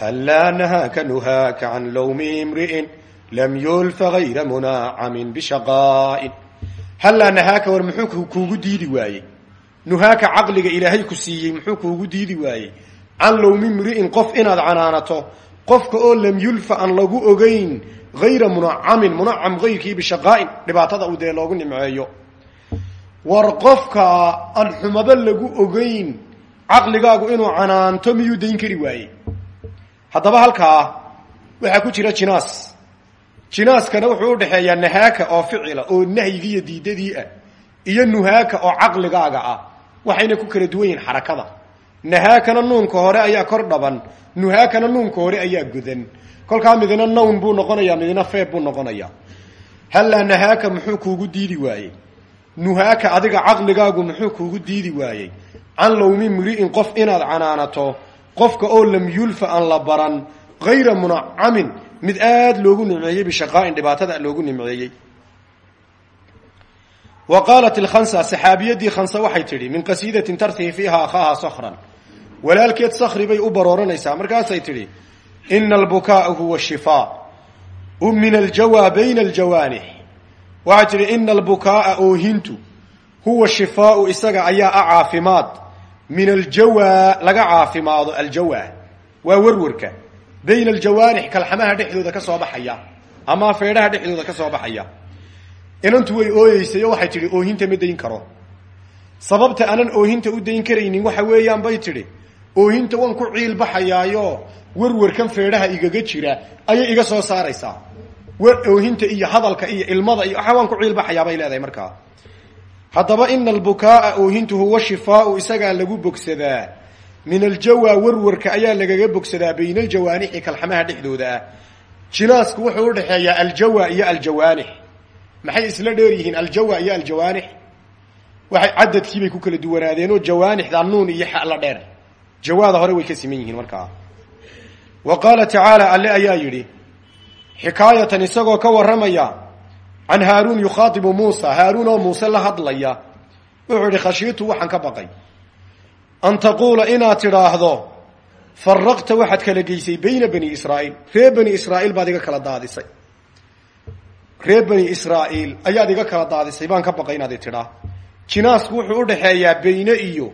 hallaa nahaaka nuhaaka can lawmi imri'in lam yulfa gayra munaacamin bishaqaa'in hallaa nahaaka war muxuu kuugu diidi waayey nuhaaka caqliga ilaahay ku siiyey muxuu kuugu diidi waayey can lowmi mri'in qof inaad canaanato qofka oo lam yulfa aan lagu ogeyn hayra munacamin munacam hayrkii bishaqaa'in dhibaatada uu dee loogu nimceeyo war qofka aan xumaba lagu ogeyn caqligaagu inuu canaanto miyuu dayn kari waayey haddaba halkaa waxaa ku jira jinaas. Jinaaskana wuxuu udhaxeeyaa nahaaka oo ficila oo nahyigiiyo diidadii ah iyo nuhaaka oo caqligaaga ah. Waxayna ku kala duwan yihiin xarakada. Nahaakana nuunka hore ayaa kor dhaban nuhaakana nuunka hore ayaa godan kolkaa midina nown buu noqonaya midina feeb buu noqonaya hallaa nahaaka muxuu kuugu diidi waayey? Nuhaaka adiga caqligaagu muxuu kuugu diidi waayey? Can lowmi mri'in qof inaad canaanato qofka oo lam yulfa aan la baran hayra munacamin mid aada loogu nimceeyey bishaqaa'in dhibaatada loogu nimceeyey. Wa qaalat ilkhansa saxaabiyadii khansa waxay tidhi min qasiidatin tartihi fiiha akhaaha sakran walaalkeed sakri bay u barooranaysaa. Markaasay tidhi ina albukaaa huwa shifaa min aljawaa bayna aljawaanix. Waxay tidhi ina albukaaa oohintu huwa shifaau isaga ayaa a caafimaad min aljawaa laga caafimaado aljawaa. Waa werwarka bayna aljawaanix kalxamaha dhexdooda ka soo baxaya ama feedhaha dhexdooda ka soo baxaya. Inantu way ooyeysay oo waxay tidhi oohinta ma dayn karo. Sababta aanan oohinta u dayn karaynin waxa weeyaan bay tidhi oohinta waan ku ciil baxayaayo werwarkan feedhaha igaga jira ayay iga soo saaraysaa. Oohinta iyo hadalka iyo ilmada iyo waxa waan ku ciil baxayaa bay leedahay markaa haddaba ina albukaaa oohintu huwa shifaau isagaa lagu bogsadaa. Min aljawaa werwarka ayaa lagaga bogsadaa bayna aljawaanixi kalxamaha dhexdooda. Ah jinaasku wuxuu udhaxeeyaa aljawa iyo aljawaanix. Maxay isla dheer yihiin aljawa iyo aljawaanix? Waxay cadadkiibay ku kala duwanaadeen oo jawaanixda nuun iyo xa la dheer. Jawaada hore way ka siman yihiin markaa wa qaala tacaala alle ayaa yidhi xikaayatan isagoo ka warramaya can haaruun yukhaatibu muusa haaruun oo muuse la hadlaya. Wuxuu idhi khashiitu waxaan ka baqay. An taquula inaad tidhaahdo faraqta waxaad kala geysay bayna bani israa'iil. Reer bani israa'iil baad iga kala daadisay. Reer bani israa'iil ayaad iga kala daadisay baan ka baqay inaad i tidhaa jinaasku wuxuu udhaxeeyaa beyne iyo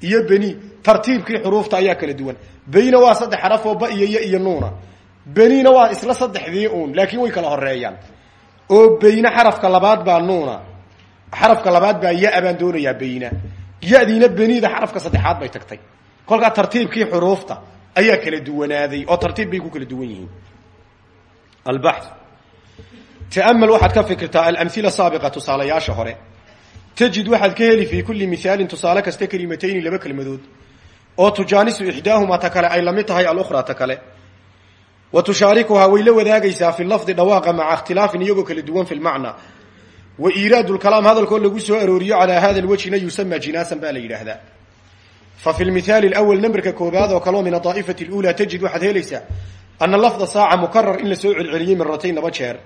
iyo beni tartiibkii xuruufta ayaa kala duwan. Beyne waa saddex xaraf oo ba iyo yo iyo nuuna. Benina waa isla saddexdii uun laakiin way kala horeeyaan oo beyne xarafka labaad baa nuuna. Xarafka labaad baa ya baan doonayaa beyna ya-diina benida xarafka saddexaad bay tagtay. Kolkaa tartiibkii xuruufta ayaa kala duwanaaday oo tartiib bay ku kala duwan yihiin. Albax ta'amal waxaad ka fikirtaa alamhila saabiqa tusaalayaasha hore. Tajid waxaad ka heli fii kulli mihaalin tusaale kasta kelimatayni laba kelmadood. Oo tujaanisu ixdaahumaa ta kale ay la mid tahay alukhraa kale wa tushaarikuhaa way la wadaagaysaa fi lafdi dhawaaqa maca ikhtilaafin iyagoo kala duwan fi lmacna wa iiraadu lkalaam hadalkoo lagu soo arooriyo calaa hada lwajhina yusamaa jinaasan baa la yidhaahdaa fa fi lmithaali lawal namberka koobaad oo kaleo min adaa'ifati luulaa tajid waxaad helaysaa ana lafda saaca mukarar in la soo celceliyey maratayn laba jeer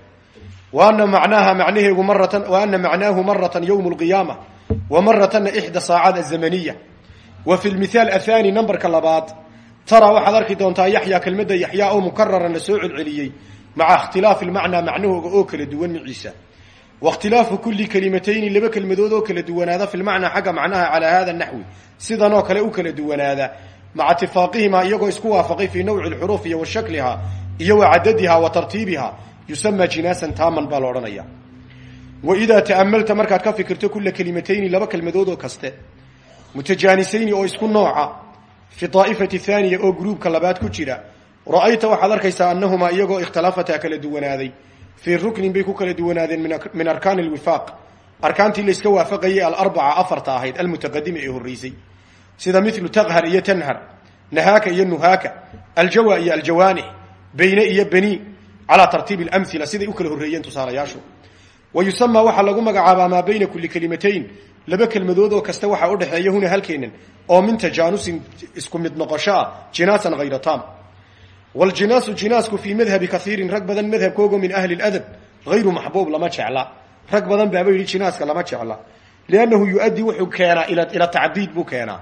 wa ana macnaaha macnaheegu maratan wa ana macnaahu maratan yowmu lqiyaama wa maratanna ixda saacad azamaniya wa fi lmithaal athani namberka labaad tara waxaad arki doontaa yaxyaa kelmadda yaxyaa oo mukararan la soo celceliyey maca ikhtilaafi lmacnaa macnahooga oo kala duwan miciisa wakhtilaafu kulli kelimatayni laba kelmadood oo kala duwanaada fi lmacnaa xagga macnaha calaa hada naxwi. Sidanoo kale u kala duwanaada maca itifaaqihima iyagoo isku waafaqay fii nawci lxuruuf iyo wa shakliha iyo wa cadadiha wa tartiibiha yusamaa jinaasan taaman baa la odhanaya. Wa idaa ta'amalta markaad ka fikirto kulla kelimatayni laba kelmadood oo kaste mutajaanisayni oo isku nooca fi daa'ifati thaaniya oo gruubka labaad ku jira ra'ayta waxaad arkaysaa annahumaa iyagoo ikhtilaafataa kala duwanaaday fii ruknin bay ku kala duwanaadeen min arkaani alwifaaq arkaantii layska waafaqayay alarbaca afarta ahayd almutaqadima ee horreysay sida milu taqhar iyo tanhar nahaaka iyo nuhaaka aljawa iyo aljawaanix bayne iyo bani calaa tartiibi اlamhila siday u kala horreeyeen tusaalayaashu wa yusamaa waxaa lagu magacaabaa maa bayna kuli kelimatayn laba kelmadood oo kasta waxaa udhexeeya huna halkeenan oo min tajaanusin isku mid noqosho ah jinaasan hayra tam wاljinaasu jinaasku fii madhabi kaiirin rag badan madhabkoogo min ahli اladab hayru maxbuub lama jecla. Rag badan baaba yidhi jinaaska lama jecla. Liannahu yuaddi wuxuu keenaa ila tacdiid buu keenaa.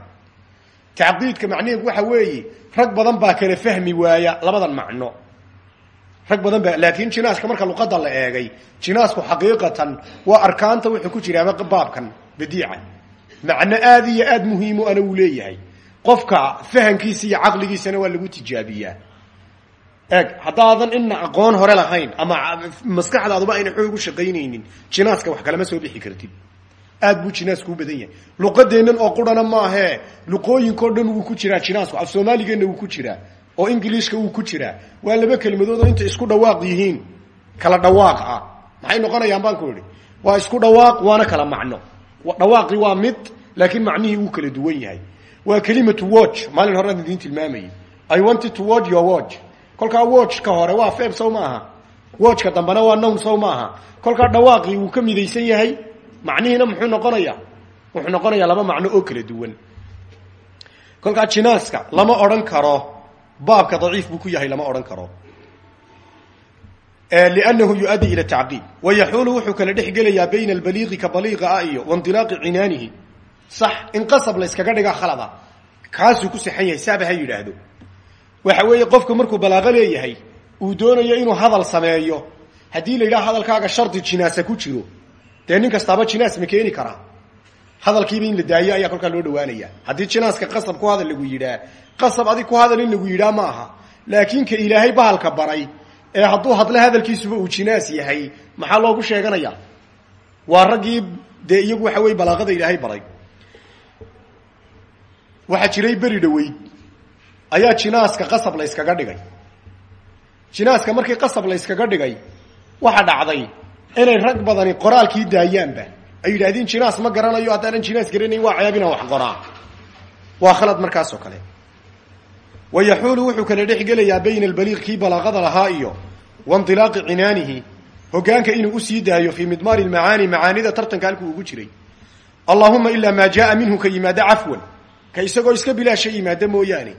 Tacdiidka macnaheedu waxa weeye rag badan baa kala fahmi waaya labadan macno. Rag badan baa laakiin jinaaska marka luqada la eegay jinaasku xaqiiqatan waa arkaanta wuxuu ku jiraaba baabkan badiica. Macno aad iyo aad muhiimu ana uu leeyahay. Qofka fahamkiisa iyo caqligiisana waa lagu tijaabiyaa. Eeg haddaadan ina aqoon hore lahayn ama maskaxdaaduba ayna xoog u shaqaynaynin jinaaska wax kalama soo bixi kartid. Aad buu jinaasku u badan yahay. Luqadeennan oo qurana maahee luqooyinkao dhan wuu ku jiraa jinaasku af soomaaligeenna wuu ku jiraa oo ingiliishka wuu ku jiraa. Waa laba kelmadood oo intay isku dhawaaq yihiin kala dhawaaq ah. Maxay noqonayaan baan ku idhi? Waa isku dhawaaq waana kala macno dhawaaqii waa mid laakiin macnihii wuu kala duwan yahay. Waa kelimatu watch maalin horean idiin tilmaamayay i wanted to watch your watch. Kolkaa watchka hore waa feb sow maaha watchka dambena waa nown sow maaha kolkaa dhawaaqii wuu ka midaysan yahay macnihiina muxuu noqonayaa wuxuu noqonayaa laba macno oo kala duwan. Kolkaa jinaaska lama odhan karo. Baabka daciif buu ku yahay lama odhan karo liannahu yuaddi ila tacqiid wayaxuulu wuxuu kala dhex gelayaa bayna albaliiqi ka baliiqa ah iyo waindilaaqi cinaanihi. Sax in qasab la yskaga dhigaa khalada. Kaasuu ku saxan yahay saaba ha waxa weeye qofku markuu balaaqo leeyahay uu doonayo inuu hadal sameeyo. Haddii la yidhaha hadalkaaga shardi jinaasa ku jiro dee nin kastaaba jinaas ma keeni karaa. Hadalkiiba in la daayo ayaa kolkaa loo dhawaanaya haddii jinaaska qasab ku hadal lagu yidhaa qasab adig ku hadal in lagu yidhaa ma aha. Laakiin ka ilaahay bahalka baray ee hadduu hadle hadalkiisuba uu jinaas yahay maxaa loogu sheeganaya? Waa raggii dee iyagu waxa weye balaaqada ilaahay baray waxaa jiray beri dhaweyd ayaa jinaaska qasab la yskaga dhigay. Jinaaska markii qasab la yskaga dhigay waxa dhacday inay rag badani qoraalkii daayaanba. Ay yidhaahdeen jinaas ma garanayo haddaanan jinaas garanayn waa ceeb wax qoraa. Waa khalad markaasoo kale wa yaxuulu wuxuu kala dhex gelayaa bayna albaliiq kii balaaqada lahaa iyo waindilaaqi cinaanihi hogaanka inuu u sii daayo fii midmaari lmacaani macaanida tartanka halkuu ugu jiray. Allahuma ilaa maa jaaa minhu ka yimaada cafwan ka isagoo iska bilaasha yimaada mooyaane.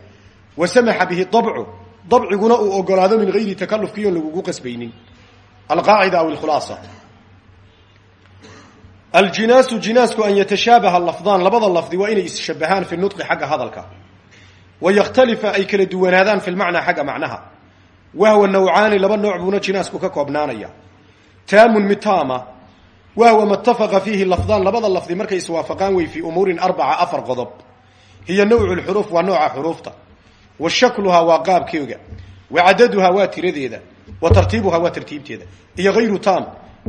Wa samaxa bihi dabcu dabciguna uu ogolaado min gayri takalufkiion lagugu qasbaynin. Alqaacida aw alkhulaasa. Aljinaasu jinaasku an yatashaabaha lafdaan labada lafdi waa inay isshabahaan fi nudqi xagga hadalka wa yakhtalifa ay kala duwanaadaan fi lmacnaa xagga macnaha wahwa nawcaani laba nooc buuna jinaasku ka koobnaanaya taamun mid taama wahwa matafaqa fiihi lafdaan labada lafdi markay iswaafaqaan wey fii umuurin arbaca afar qodob hiya nawcu lxuruuf waa nooca xuruufta wa shakluhaa waa qaabkeega wa cadaduhaa waa tiradeeda wa tartiibuhaa waa tartiibteeda iyo hayru taam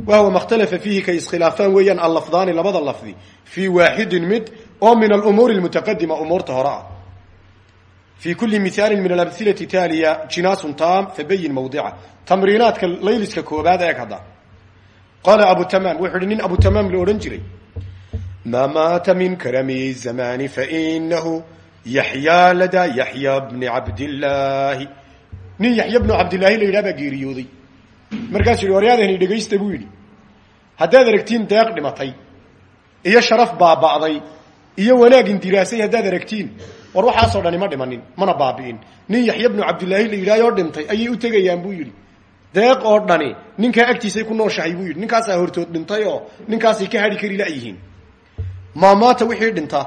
wahwa makhtalafa fiihi kay iskhilaafaan weeyaan allafdaani labada lafdi fii waaxidin mid oo min alumuuri almutaqadima umuurta hore ah fii kuli mihaalin min alamhilati taaliya jinaasun taam fabayin mawdica tamriinaadka layliska koobaad eeg hadda. Qaala abu tamaam wuxuu ihi nin abu tamaam la odhan jiray. Maa maata min karami zamani fainahu yaxyaa ladaa yaxya bni cabdillaahi nin yaxya bnu cabdillaahi la yidhaha baa geeriyooday. Markaasuu yihi waryaadani dhegaysta buu yidhi. Haddaad aragtiin deeq dhimatay iyo sharaf baaba'day iyo wanaag indiraasay haddaad aragtiin war waxaasoo dhani ma dhimanin mana baabi'in. Nin yaxya bnu cabdillaahi la yidhaayoo dhintay ayay u tegayaan buu yidhi. Deeq oo dhani ninkaa agtiisay ku nooshahay buu yidhi. Ninkaasaa hortood dhintay oo ninkaasay ka hadhi kari layihiin maamaata wixii dhinta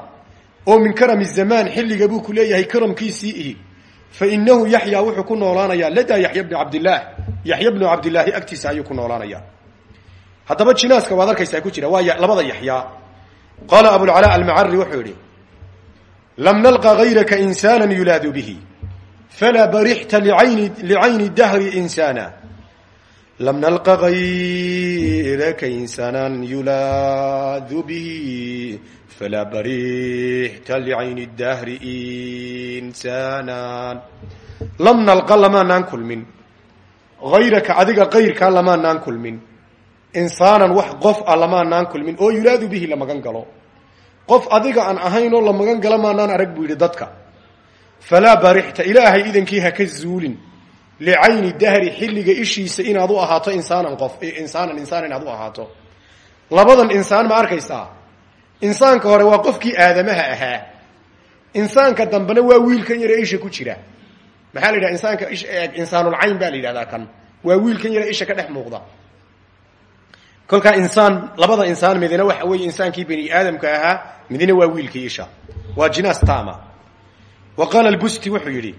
oo min karami zamaan xilliga buu ku leeyahay karamkiisii ihi. Fa inahu yaxyaa wuxuu ku noolaanayaa ladaa yaxya bni cabdillaah yaxya bnu cabdillaahi agtiisa ayuu ku noolaanayaa. Haddaba jinaaska waad arkaysaa ku jira waa labada yaxyaa qaala abulcalaa almacari wuxuu yihi lam nalqa gayraka insaana yulaadu bihi falaa barixta licayni dahri insaana lam nalqa gayraka insaanan yulaadu bihi falaa barixta licayni dahri insaanan lam nalqa lamaanaan kulmin hayraka adiga kayrkaa lamaanaan kulmin insaanan wax qof ah lamaanaan kulmin oo yulaadu bihi la magan galo qof adiga aan ahayn oo la magan gala maanaan arag buu yidhi dadka falaa barixta ilaahay idankii ha ka zuulin licayni dahri xilliga ishiisa inaad u ahaato insaanan qof insaanan insaan inaad u ahaato. Labadan insaan ma arkaysaa? Insaanka hore waa qofkii aadamaha ahaa. Insaanka dambena waa wiilkan yare isha ku jira. Maxaa la yidhaha insaanka insaanulcayn baa la yidhahdaa kan. Waa wiilkan yare isha ka dhex muuqda kolkaa insaan labada insaan midina waxa weeye insaankii bani aadamka ahaa midina waa wiilkii isha waa jinaas tama wa qaala busti wuxuu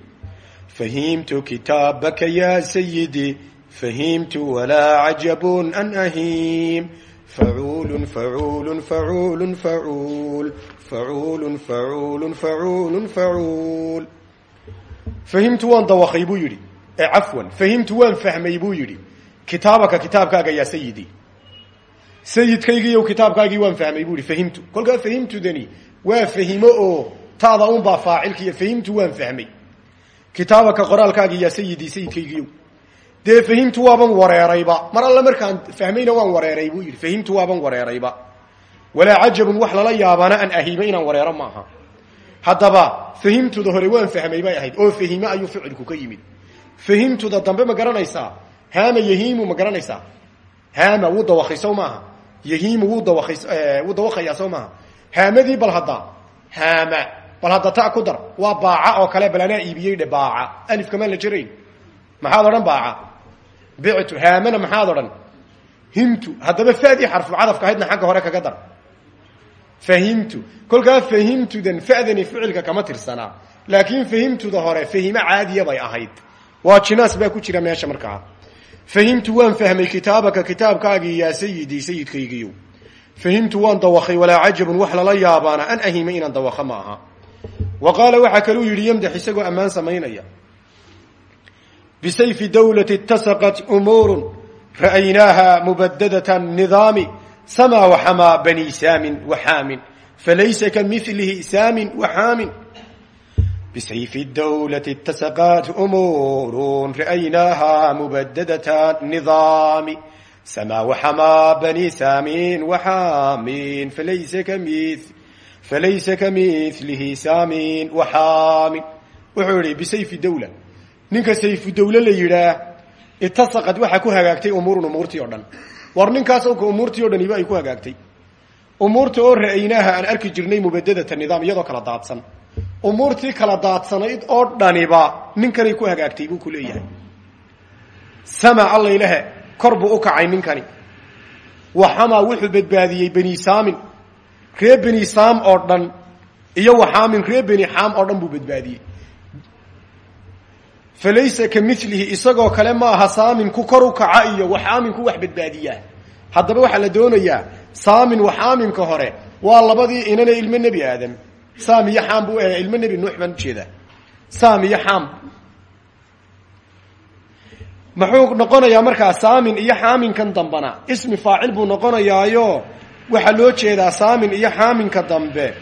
fahimtu kitaabaka ya sayidi fahimtu walaa cajabun an ahim facuulun facuulun facuulun facuul. Facuulun facuulun facuulun facuul. Fahimtu waan dawakay buu yidhi. Ee cafwan fahimtu waan fahmay buu yidhi. Kitaabaka kitaabkaaga sayidkaygiiyo kitaabkaagii waan fahmay buu yihi fahimtu. Kolkaa fahimtudani waa fahimo oo taada unbaa faacilkiiyo fahimtu waan fahmay. Kitaabaka qoraalkaagii yaa sayidii sayidkaygiiyo dee fahimtu waaban wareerayba. Mar alle markaan fahmayna waan wareeray buu fahimtu waaban wareerayba. Walaa cajabun wax lala yaabana an ahiimo inaan wareero maaha. Haddaba fahimtuda hore waan fahmay bay ahayd oo fahime ayuu ficilku ka yimid. Fahimtuda dambe ma garanaysaa haama yahiimu ma garanaysaa haama wuu dawakay sow maaha yahiimu wuu dawakay wuu dawakayaa sow maaha haamadii bal hadda. Haama. Bal hadda ta ku dar. Waa baaca oo kale bal anaa iibiyey dhe baaca. Alifkamaan la jerayn maxaad odhan baaca? Bictu haamana maxaad odhan? Himtu haddaba fadii xarfu cadafka ahaydna xagga hore kaga dar. Fahimtu kolkaa fahimtudan fadani ficilka kama tirsanaa laakiin fahimtuda hore fahimo caadiya bay ahayd. Waa jinaas baa ku jira meesha markaa fahimtu waan fahmay kitaabaka kitaabkaagii yaa sayidii sayidkaygiiyo fahimtu waan dawakay walaa cajabun wax lala yaabaana an ahima inaan dawaka ma aha wa qaala waxaa kaluu yidhi yamdax isagoo ammaan samaynaya bisayfi dawlati itasaqat umuurun ra'aynaaha mubadadata nidaami samaa waxamaa bani saamin waxaamin falaysa ka milihi saamin بسيف الدولة اتسقت أمور رأيناها مبددة النظام. سما وحما بني سام وحام فليس كمثل فليس كمثله سام وحام. wuxuu idhi bisayfi dawla ninka sayfu dawle la yidhaah itasaqad waxaa ku hagaagtay umuurun umuurtii oo dhan war ninkaas oka umuurtii o dhaniba ay ku hagaagtay umuurta oo ra'aynaaha aan arki jirnay mubadadata nidaam iyadoo kala daadsan umuurtii kala daadsanayd oo dhaniba ninkanay ku hagaagtay buu ku leeyahay. Sama allaylehe kor buu u kacay ninkani. Waxamaa wuxuu badbaadiyey bani saamin. Ree beni saam oo dhan iyo waxaamin ree beni xaam oo dhan buu badbaadiyey. Falaysa ka milihi isagoo kale ma aha saamin ku kor u kaca iyo waxaamin ku wax badbaadiyaa. Haddaba waxaa la doonayaa saamin waxaaminka hore waa labadii inane ilmo nebi aadam saam iyo xaam buu ilmo nebi nuux baan u jeedaa saam iyo xaam muxuu noqonayaa markaa saamin iyo xaaminkan dambana ismi faacil buu noqonayaayo. Waxaa loo jeedaa saamin iyo xaaminka dambe.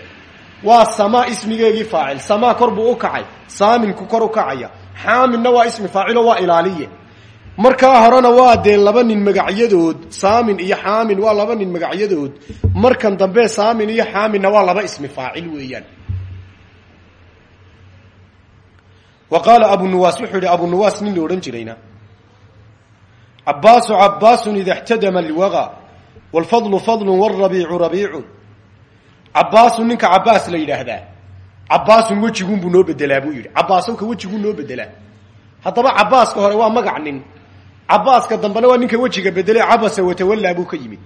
Waa sama ismigeegii faacil. Samaa kor buu u kacay. Saaminku kor u kacaya. Xaaminna waa ismi faacilo waa ilaaliye markaa horena waa dee laba nin magacyadood saamin iyo xaamin waa laba nin magacyadood. Markan dambe saamin iyo xaaminna waa laba ismi faacil weeyaan. Wa qaala abunuwaas wuxuu yihi abunuwaas nin la odhan jirayna. Cabaasu cabaasun ida xtadama alwaga wlfadlu fadlu wrabiicu rabiicu cabaasun ninka cabaas la yidhaahdaa. Cabaasun wejigunbuu noo bedelaa buu yidhi. Cabaasowka wejiguu noo bedelaa haddaba cabaaska hore waa magac nin cabaaska dambena waa ninka wejiga bedele cabasa watawallaa buu ka yimid.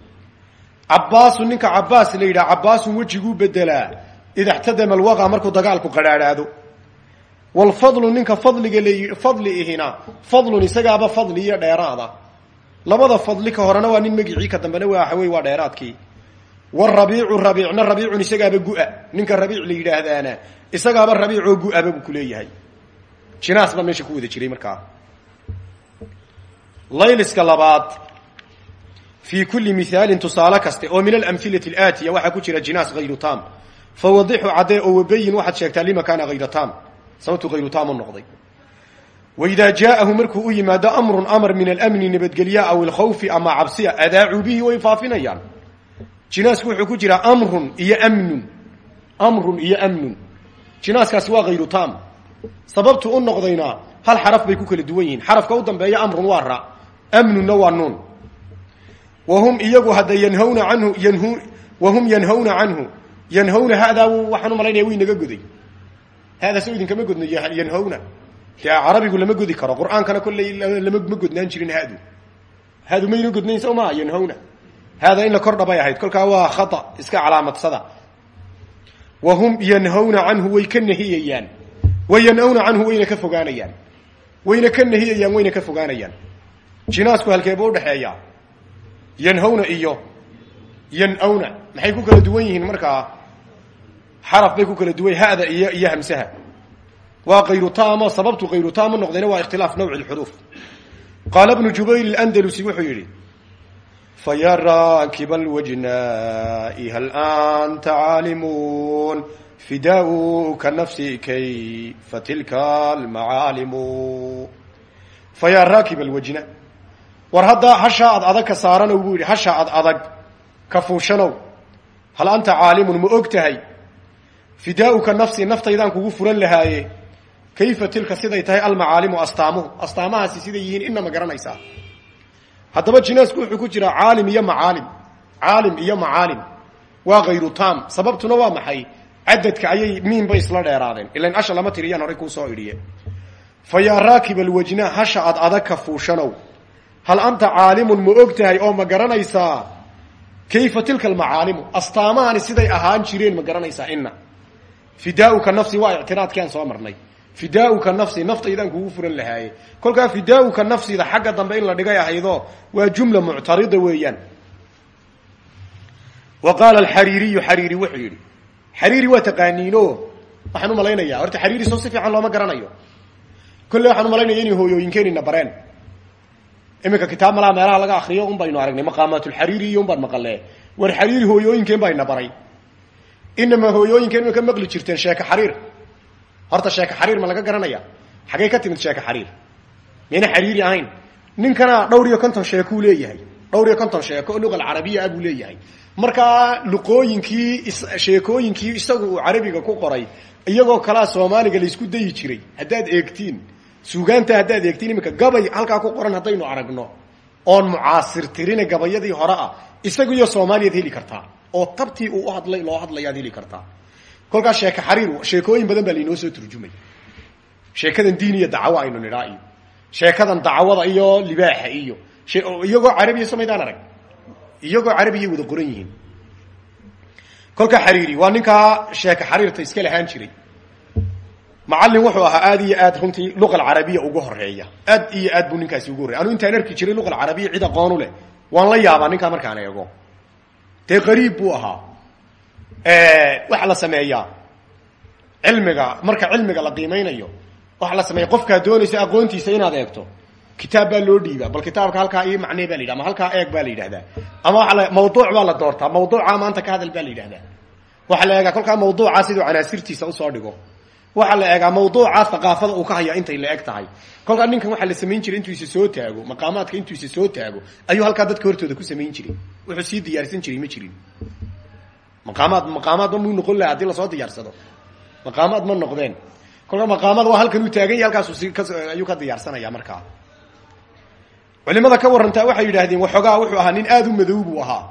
Cabaasun ninka cabaas la yidhaha cabaasun wejiguu bedelaa. Ida xtadama alwaqa markuu dagaalku qadhaadhaado. Wlfadlu ninka fadliga l fadli ihina fadlun isagaaba fadli iyo dheeraada. Labada fadli ka horena waa nin magicii ka dambena waxawey waa dheeraadkii. Warabiicu rabiicna rabiicun isagaaba gu-a. Ninka rabiic la yidhaahdaana isagaaba rabiicoo gu-aba buu kuleeyahay jinaas baa meesha ku wada jiray markaa layliska labaad fii kuli mihaalin tusaale kaste oo min alamhilati alaatiya waxaa ku jira jinaas hayru tam fawadixu caddee oo wabayin waxaad sheegtaa lima kaana hayra tam sababtu hayru tam u noqday. Waidaa jaa'ahu markuu u yimaado amrun amar min alamni nabadgelya aw alkhawfi ama cabsiya adaacuu bihi way faafinayaan. Jinaasku wuxuu ku jiraa amrun iyo amnun. Amrun iyo amnun. Jinaaskaasi waa hayru tam sababtu u noqdayna hal xaraf bay ku kala duwan yihiin. Xarafka u dambeeya amrun waa ra amnunna waa nuun wahum iyagu hadda yanhawna canhu yanhu wahum yanhawna canhu yanhawna haadaa waxaan u malaynaya wu inaga goday haadaa so idinkama godno yanhawna dee carabigu lama godi karo qur'aankana kolley lama ma godnaan jirin haadu haadu mayna godnayn soo maa yanhawna haada in la kor dhabay ahayd kolkaa waa khata iska calaamadsada wahum yanhawna canhu way ka nahiyayaan wayanawna canhu wayna ka fogaanayaan wayna ka nahiyayaan wayna ka fogaanayaan jinaasku halkeeba udhexeeya yanhawna iyo yanawna maxay ku kala duwan yihiin markaa xaraf bay ku kala duwan hada iyo iyo hamsaha. Waa kayru taamo sababtu kayru taamo noqdayna waa ikhtilaaf nawci lxuruuf qaala bnu jubayr alandalusi wuxuu yidhi faya raakiba alwajnaai hal anta caalimuun fidaauka nafsi kayfa tilka almacaalimu? Fayaa raakib alwajna war haddaa hashaa ad adag ka saaranow buu yidhi hashaa ad adag ka fuushanow. Hal anta caalimun ma og tahay fidaauka nafsi naftaydaan kugu furan lahaaye. Kayfa tilka siday tahay almacaalimu astaamuhu astaamahaasi siday yihiin ina ma garanaysaa. Haddaba jinaasku wuxuu ku jiraa caalim iyo macaalim. Caalim iyo macaalim. Waa hayru taam. Sababtuna waa maxay? Cadadka ayay miin bay isla dheeraadeen. Ilan asha lama tiriyaan horay kuu soo idhiye. Fa yaa raakib alwajna hasha ad adag ka fuushanow hal anta caalimun ma og tahay oo ma garanaysaa? Kayfa tilka almacaalimu? Astaamahani siday ahaan jireen ma garanaysaa ina fidaauka nafsi waa ictiraadkiaan soo marnay. Fidaauka nafsi naftaydaan kugu furan lahaaye. Kolkaa fidaauka nafsida xagga dambe in la dhigay ahaydo waa jumla muctarida weeyaan. Wa qaala alxariiriyu xariiri wuxuu yidhi xariiri waa taqaaniino. Waxaan u malaynaya horta xariiri soo si fiican looma garanayo. Kolle waxaan u malaynaya inay hooyooyinkeenina bareen iminka kitaab malaa meelaha laga akriyo un baynu aragnay. Maqaamaatulxariiri iyo un baan maqalee war xariiri hooyooyinkeen bayna baray. Inama hooyooyinkeen ka maqli jirteen sheeke xariir. Horta sheeke xariir ma laga garanaya. Xagee ka timid sheeke xariir? Mayna xariiri ahayn. Ninkana dhowr iyo konton sheekuu leeyahay. Dhowr iyo konton sheeko luqa alcarabiya ah buu leeyahay. Markaa luqooyinkii sheekooyinkii isagu uu carabiga ku qoray iyagoo kalaa soomaaliga laysku dayi jiray. Haddaad eegtiin suugaanta haddaad eegtiin iminka gabay halkaa ku qoran haddaynu aragno oon mucaasir tirine gabayadii hore ah isagu iyo soomaaliyaad heli kartaa oo tabtii uu uhadlay loo hadlayaad heli kartaa. Kolkaas sheeke xariir sheekooyin badan baa lainoo soo turjumay. Sheekadan diin iyo dacwo aynu iyo sheekadan dacwada iyo libaaxa iyo iyagoo carabiya samaydaan arag iyagoo carabiyay wada qoran yihiin. Kolka xariiri waa ninkaa sheeke xariirta iska lahaan jiray macallin wuxuu ahaa aad iyo aad runtii luqa alcarabiya ugu horreeya aad iyo aad buu ninkaasi ugu horreya anuu intaan arki jiray luqa alcarabiya cid aqoonu leh. Waan la yaabaa ninkaa markaan eego. Dee qariib buu ahaa. Waxa la sameeyaa cilmiga marka cilmiga la qiimeynayo waxa la sameeya. Qofkaa doonaysa aqoontiisa inaad eegto. Kitaab baa loo dhiibaa. Bal kitaabka halkaa io macnee baa la yidhah ama halkaa eeg baa la yidhahdaa. Ama waa mawduuc baa la doortaa. Mawduuca maanta ka hadal baa la yidhahdaa. Waxaa la eegaa. Kolkaa mawduucaa siduu canaasirtiisa u soo dhigo waxaa la eegaa mawduucaa thaqaafada uu ka haya intay la eg tahay kolkaa ninkan waxaa la samayn jiray intuu isa soo taago maqaamaadka intuu isa soo taago ayuu halkaa dadka hortooda ku samayn jiray. Wuxuu sii diyaarsan jiray ma jirin. Maqaamaad maqaamaad ma muu noqon laha haddii la soo diyaarsado. Maqaamaad ma noqdeen. Kolkaa maqaamad waa halkan uu taagan yahy halkaasu si ayuu ka diyaarsanaya markaa. Culimada ka warantaa waxay yidhaahdeen waxoogaa wuxuu ahaa nin aada u madow buu ahaa.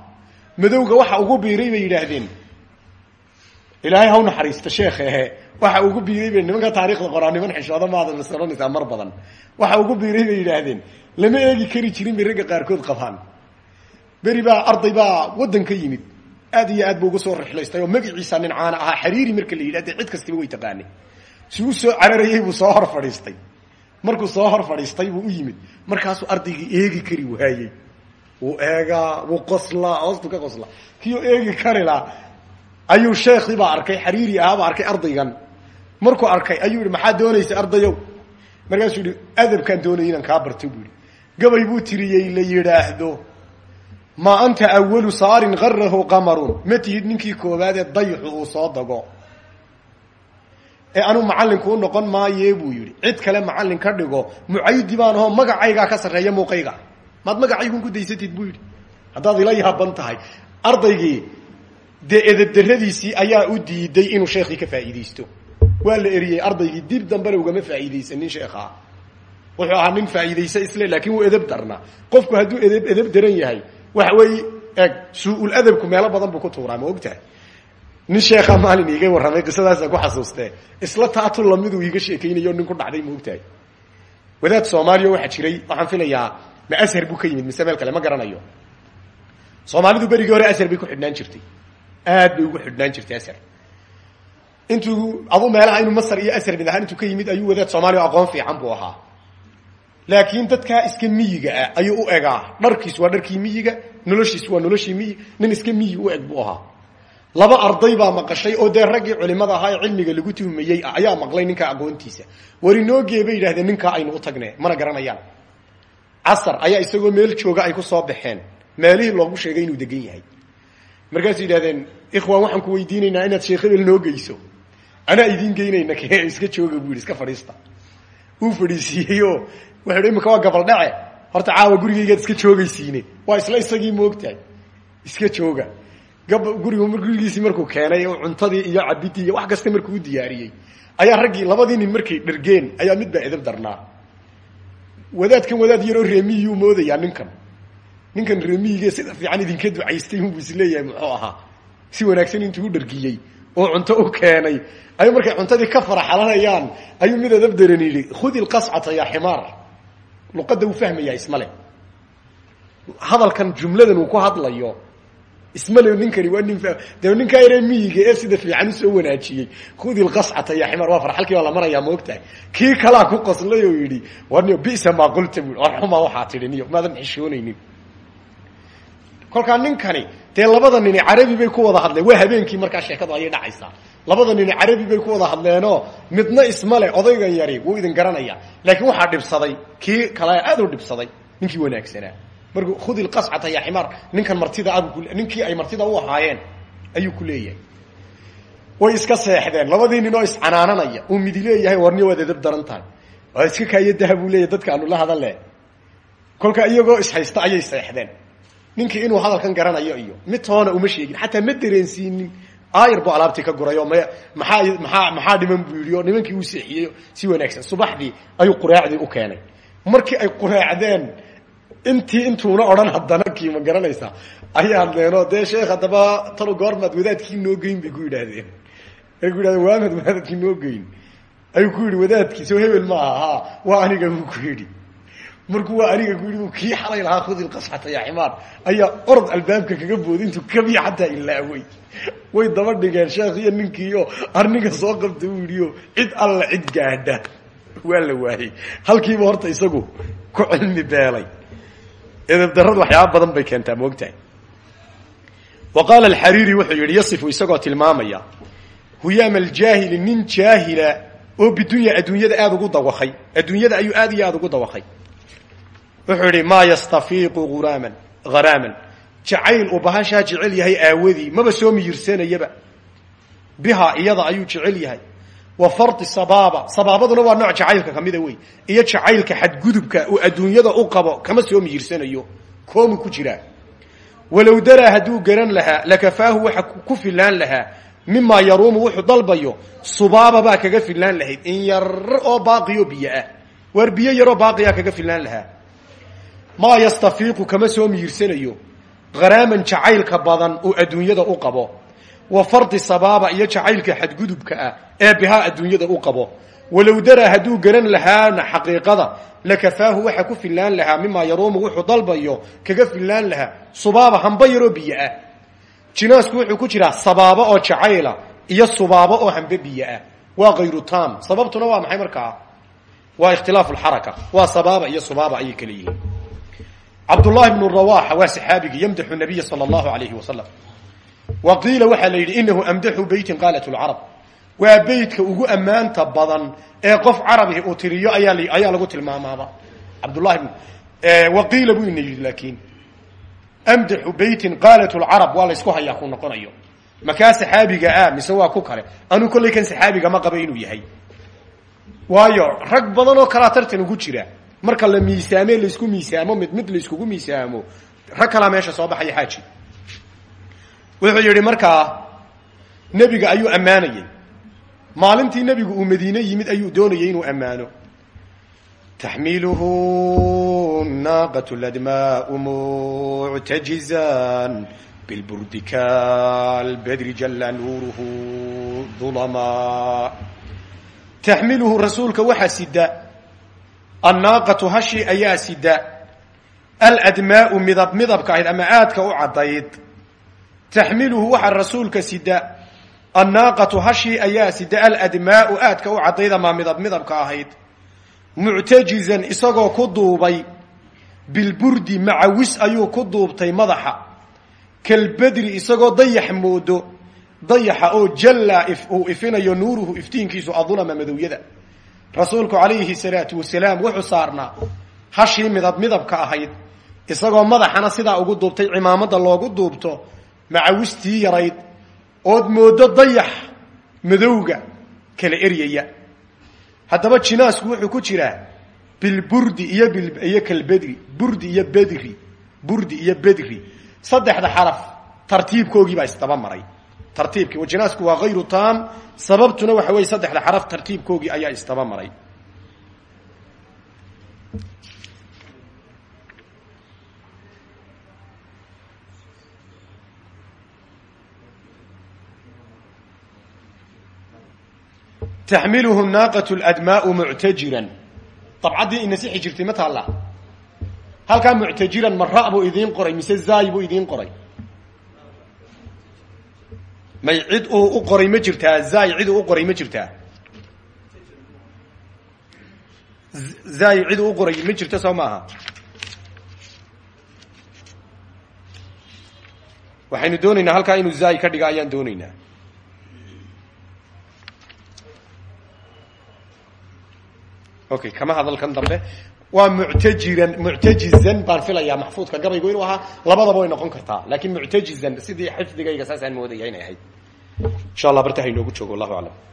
Madowga waxa ugu biiray bay yidhaahdeen ilaahay haw naxariista sheekhehe waxa ugu biiray bay nimanka taarikhda qoraa niman xishooda maadan masoranaysaa mar badan. Waxa ugu biiray bay lama eegi kari jirin bay ragga qaarkood qabaan. Beri baa arday baa waddan ka yimid. Aad iyo aad buu uga soo rixlaystay oo magaciisa nin caana ahaa xariiri marka la yidhah dee cid kastiba way taqaanay. Si u soo cararayey buu soo hor fadhiistay. Markuu soo hor fadhiistay buu yimid. Markaasuu ardaygii eegi kari waayey wuu eegaa wuu qoslaa hoostu ka qoslaa. Kiioo eegi karila ayuu sheekii baa arkay xariiri ahaabaa arkay ardaygan. Markuu arkay ayuu yihi maxaa doonaysa ardayow? Markaasuu yihi adabkaan doonaya inaan kaa barto buu yihi gabay buu tiriyey la yidhaahdo. Maa anta awalu saarin garahu qamarun. Ma tihid ninkii koowaadee dayxu uu soo dago. Ee anuu macallinkuu noqon maaye buu yidhi. Cid kale macallin ka dhigo mucaydi baan ahoo magacaygaa ka sarreeya muuqayga. Maad magacaygun ku daysatid buu yidhi. Haddaad ila yaaban tahay. Ardaygii dee edabdaradiisii ayaa u diiday inuu sheekhii ka faa'iidaysto. Waa la eriyey ardaygii dib dambena ugama faa'iidaysanin sheekhaa wuxuu ahaa nin faa'iidaysa isle laakiin wuu edab darnaa. Qofku hadduu edeb edab daran yahay waxa weeye eeg suu-ul adabku meelo badan buu ku tuuraa ma ogtahay? Nin sheekhaa maalin iiga warramay qisadaasa ku xasuustee isla taatu lamiduu iiga sheekaynayo nin ku dhacday ma ogtahay? Wadaad soomaaliya waxaa jiray waxaan filayaa ma ashar buu ka yimid mise meel kale ma garanayo? Soomaalidu berigii hore ashar bay ku xidhnaan jirtay aad bay ugu xidhnaan jirtay ashar intuu adu meelaha inuu masar iyo ashar mid ahaan intuu ka yimid ayuu wadaad soomaaliya aqoon fiican buu ahaa. Laakiin dadkaa iska miyiga ah ayuu u egaa. Dharkiis waa dharkii miyiga noloshiis waa noloshii miyi nin iska miyi u eg buu ahaa. Laba arday baa maqashay oo dee raggii culimada ahaa ee cilmiga lagu tuhmayey ayaa maqlay ninkaa aqoontiisa. Warinooge bay yidhahdeen ninkaa aynu u tagne mana garanayaan. Casar ayaa isagoo meel jooga ay ku soo baxeen. Meelihii loogu sheegay inuu degan yahay markaasay yidhahdeen ikhwaan waxaan ku weydiinaynaa inaad sheekh hebel noo geyso anaa idiin geynayna ke iska jooga yidhi iska fadhiista. Uu fadhiisiiyey oo imika waa gabaldhace horta caawa gurigaygaad iska joogaysiine. Waa isla isagii moogtahay. Iska jooga. Gab gurigu gurigiisii markuu keenay oo cuntadii iyo cabidii iyo wax kasta markuu u diyaariyey ayaa raggii labadii nin markay dhergeen ayaa mid baa edab darnaa. Wadaadkan wadaad yaroo reemiyuu moodayaa ninkan ninkan reemiyige sida fiican idinka ducaystay unbuu is leeyahay muxuu ahaa. Si wanaagsan intuu u dhargiyey oo cunto u keenay. Ayuu markay cuntadii ka faraxalanayaan ayuu mid edab daran yidhi khudi lqascata ya ximaar. Luqadda uu fahmayaa ismale hadalkan jumladan uu ku hadlayo ismale ninkani waa nin de ninkaa yaree miyiga ee sida fiican u soo wanaajiyey khudi lqascata ya ximaar. Waa farxalkii baa la marayaa maogtahay kii ku qoslay oo yidhi warniyo bisa maa qulta bu war xumaa xishoonaynin kolkaa ninkani dee labada nini carabi bay ku wada hadleen. Waa habeenkii markaa sheekadu ayay dhacaysaa. Labada nini carabi bay ku wada hadleenoo midna ismale odaygan yari wuu idin garanaya. Laakiin waxaa dhibsaday kii kale aad u dhibsaday ninkii wanaagsanaa markuu khudi lqascata ya ximaar ninkan martida abu ninkii ay martida u ahaayeen ayuu ku leeyahay. Way iska seexdeen labadii nin oo iscanaananaya uu midi warniyo waad edab daran tahay iska kaayadaha buu leeyahy dadka aanu la hadale kolka iyagoo ishaysta ayay seexdeen ninkii inuu hadalkan garanayo iyo mid toona uma sheegin. Xataa ma dareensiinin. Aayar buu alaabtii ka guray oo m maxaa maxaa maxaa dhiman buu yidhi oo nimankii uu seexiyey si wanaagsan. Subaxdii ayuu quraacdii u keenay. Markii ay quraacdeen intii intuuna odhan haddana kii ma garanaysaa ayay hadleenoo dee sheekh haddaba talo goormaad wadaadkii noo geyn bay ku yidhaahdeen. Ay ku yidhahdeen waamad wadaadkii noo geyn. Ayuu ku wadaadkii soo hebel ma aha ha waa aniga buu ku yidhi markuu waa aniga ku yidhi kii xalay lahaa khudi lqasxata ya ximaar. Ayaa orod albaabka kaga booday intuu kabiya xataa ilaaway way daba dhigeen sheekh iyo ninkiio arniga soo qabta uu yidhi o cid alla cid gaadha. Waa la waayey. Halkiiba horta isagu ku cilmi beelay. Edabdarradu waxyaaba badan bay keentaa moogtahay wa qaala alxariiri wuxuu yidhi yasifu isagoo tilmaamaya huyaama aljaahili nin jaahila oo bidunya adduunyada aada ugu dawakay adduunyada ayuu aad iyo aada ugu dawakay wuxuu yidhi maa yastafiiqu uraaman haraaman jacayl uu bahashaa jecel yahay aawadii maba soo miyirsanayaba bihaa iyada ayuu jecel yahay. Wa fardi sabaaba. Sabaabaduna waa nooc jacaylka kamida wey. Iyo jacaylka xadgudubka uu adduunyada u qabo kama soo miyirsanayo koomu ku jiraa walow daraa hadduu garan lahaa lakafaahu waxa ku filaan lahaa. Mimaa yaruumu wuxuu dalbayo. Subaaba baa kaga filaan lahayd. In yar oo baaqiyo biyo ah. Waar biyo yaroo baaqiyaa kaga filaan lahaa maa yastafiiqu kama soo miyirsanayo haraaman jacaylka badan uu adduunyada u qabo. Wa fardi sabaaba iyo jacaylka xadgudubka ah ee bihaa adduunyada u qabo. Walow daraa hadduu garan lahaana xaqiiqada lakafaahu waxa ku filaan lahaa mimaa yaruumu wuxuu dalbayo kaga filaan lahaa subaaba hamba yaroo biyo ah. Jinaasku wuxuu ku jiraa sabaabo oo jacayla iyo subaabo oo hambe biyo ah. Waa kayru tam sababtuna waa maxay markaa? Waa ikhtilaafu lxaraka waa sabaaba iyo subaaba ayay kala yihiin cabdullahi bnu rawaxa waa saxaabigii yamdaxu nabiya sala allahu alayhi wasalam wa qiila waxaa la yidhi inahu amdaxu beytin qaalat lcarab waa beytka ugu ammaanta badan ee qof carabi uu tiriyo ayaa ayaa lagu tilmaamaaba. Cabdullahi bn wa qiila buu ina yidhi laakiin amdaxu beytin qaalat lcarab waa laysku hayaa ku noqonayo. Makaa saxaabiga ah mise waa ku kale? Anuu kollay kan saxaabiga ma qaba inuu yahay. Waayo rag badan oo kalaa tartan ugu jira marka la miisaame laysku miisaamo mid mid layskugu miisaamo rag kalaa meesha soo baxaya xaaji. Wuxuu yidhi markaa nebiga ayuu ammaanayay. Maalintii nebigu uu madiine yimid ayuu doonayay inuu ammaano. Taxmiluhu naaqat ladmaau muctajizan bilburdi kalbedri jalla nuuruhu dulama taxmiluhu rasuulka waxaa sida annaaqatu hashii ayaa sida. Aladmaau midab midabka ahayd ama aadka u caddayd. Taxmiluhu waxaa rasuulka sida. Annaaqatu hashii ayaa sida. Aladmaau aadka u caddayd ama midab midabka ahayd. Muctajizan isagoo ku duubay. Bilburdi macawis ayuu ku duubtay madaxa. Kalbedri isagoo dayax moodo. Dayaxa oo jalla uu ifinayo nuuruhu iftiinkiisu adulama madowyada rasuulku calayhi salaatu wasalaam wuxuu saarnaa hashii midab midabka ahayd. Isagoo madaxana sidaa ugu duubtay cimaamada loogu duubto macawistii yarayd ood moodo dayax madowga kala eryaya. Haddaba jinaasku wuxuu ku jiraa bilburdi iyo iyo kalbedri burdi iyo bedri burdi iyo bedri. Saddexda xaraf tartiibkoogii baa isdaba maray tartiibkii. Wajinaasku waa hayru taam. Sababtuna waxa weye saddexda xaraf tartiibkoogii ayaa isdaba maray taxmiluhu naaqat ladmaau muctajiran. Dabcaddii inasixi jirtay ma taalla. Halkaa muctajiran ma ra buu idiin qoray mise zaay buu idiin may cid uu u qoray ma jirtaa zaay cid uu u qoray ma jirtaa zaay cid uu u qoray ma jirto soo maaha. Waxaynu doonaynaa halkaa inuu zaay ka dhiga ayaan doonaynaa. Okay kama hadalkan dambe waa muctajiran muctajizan baan filayaa maxfuudka gabaygu inuu ahaa labadaba way noqon kartaa. Laakiin muctajizan sidii xifdigayga saasaan moodaya inay ahayd. Insha allah barta haynoogu joogo wallahu aclam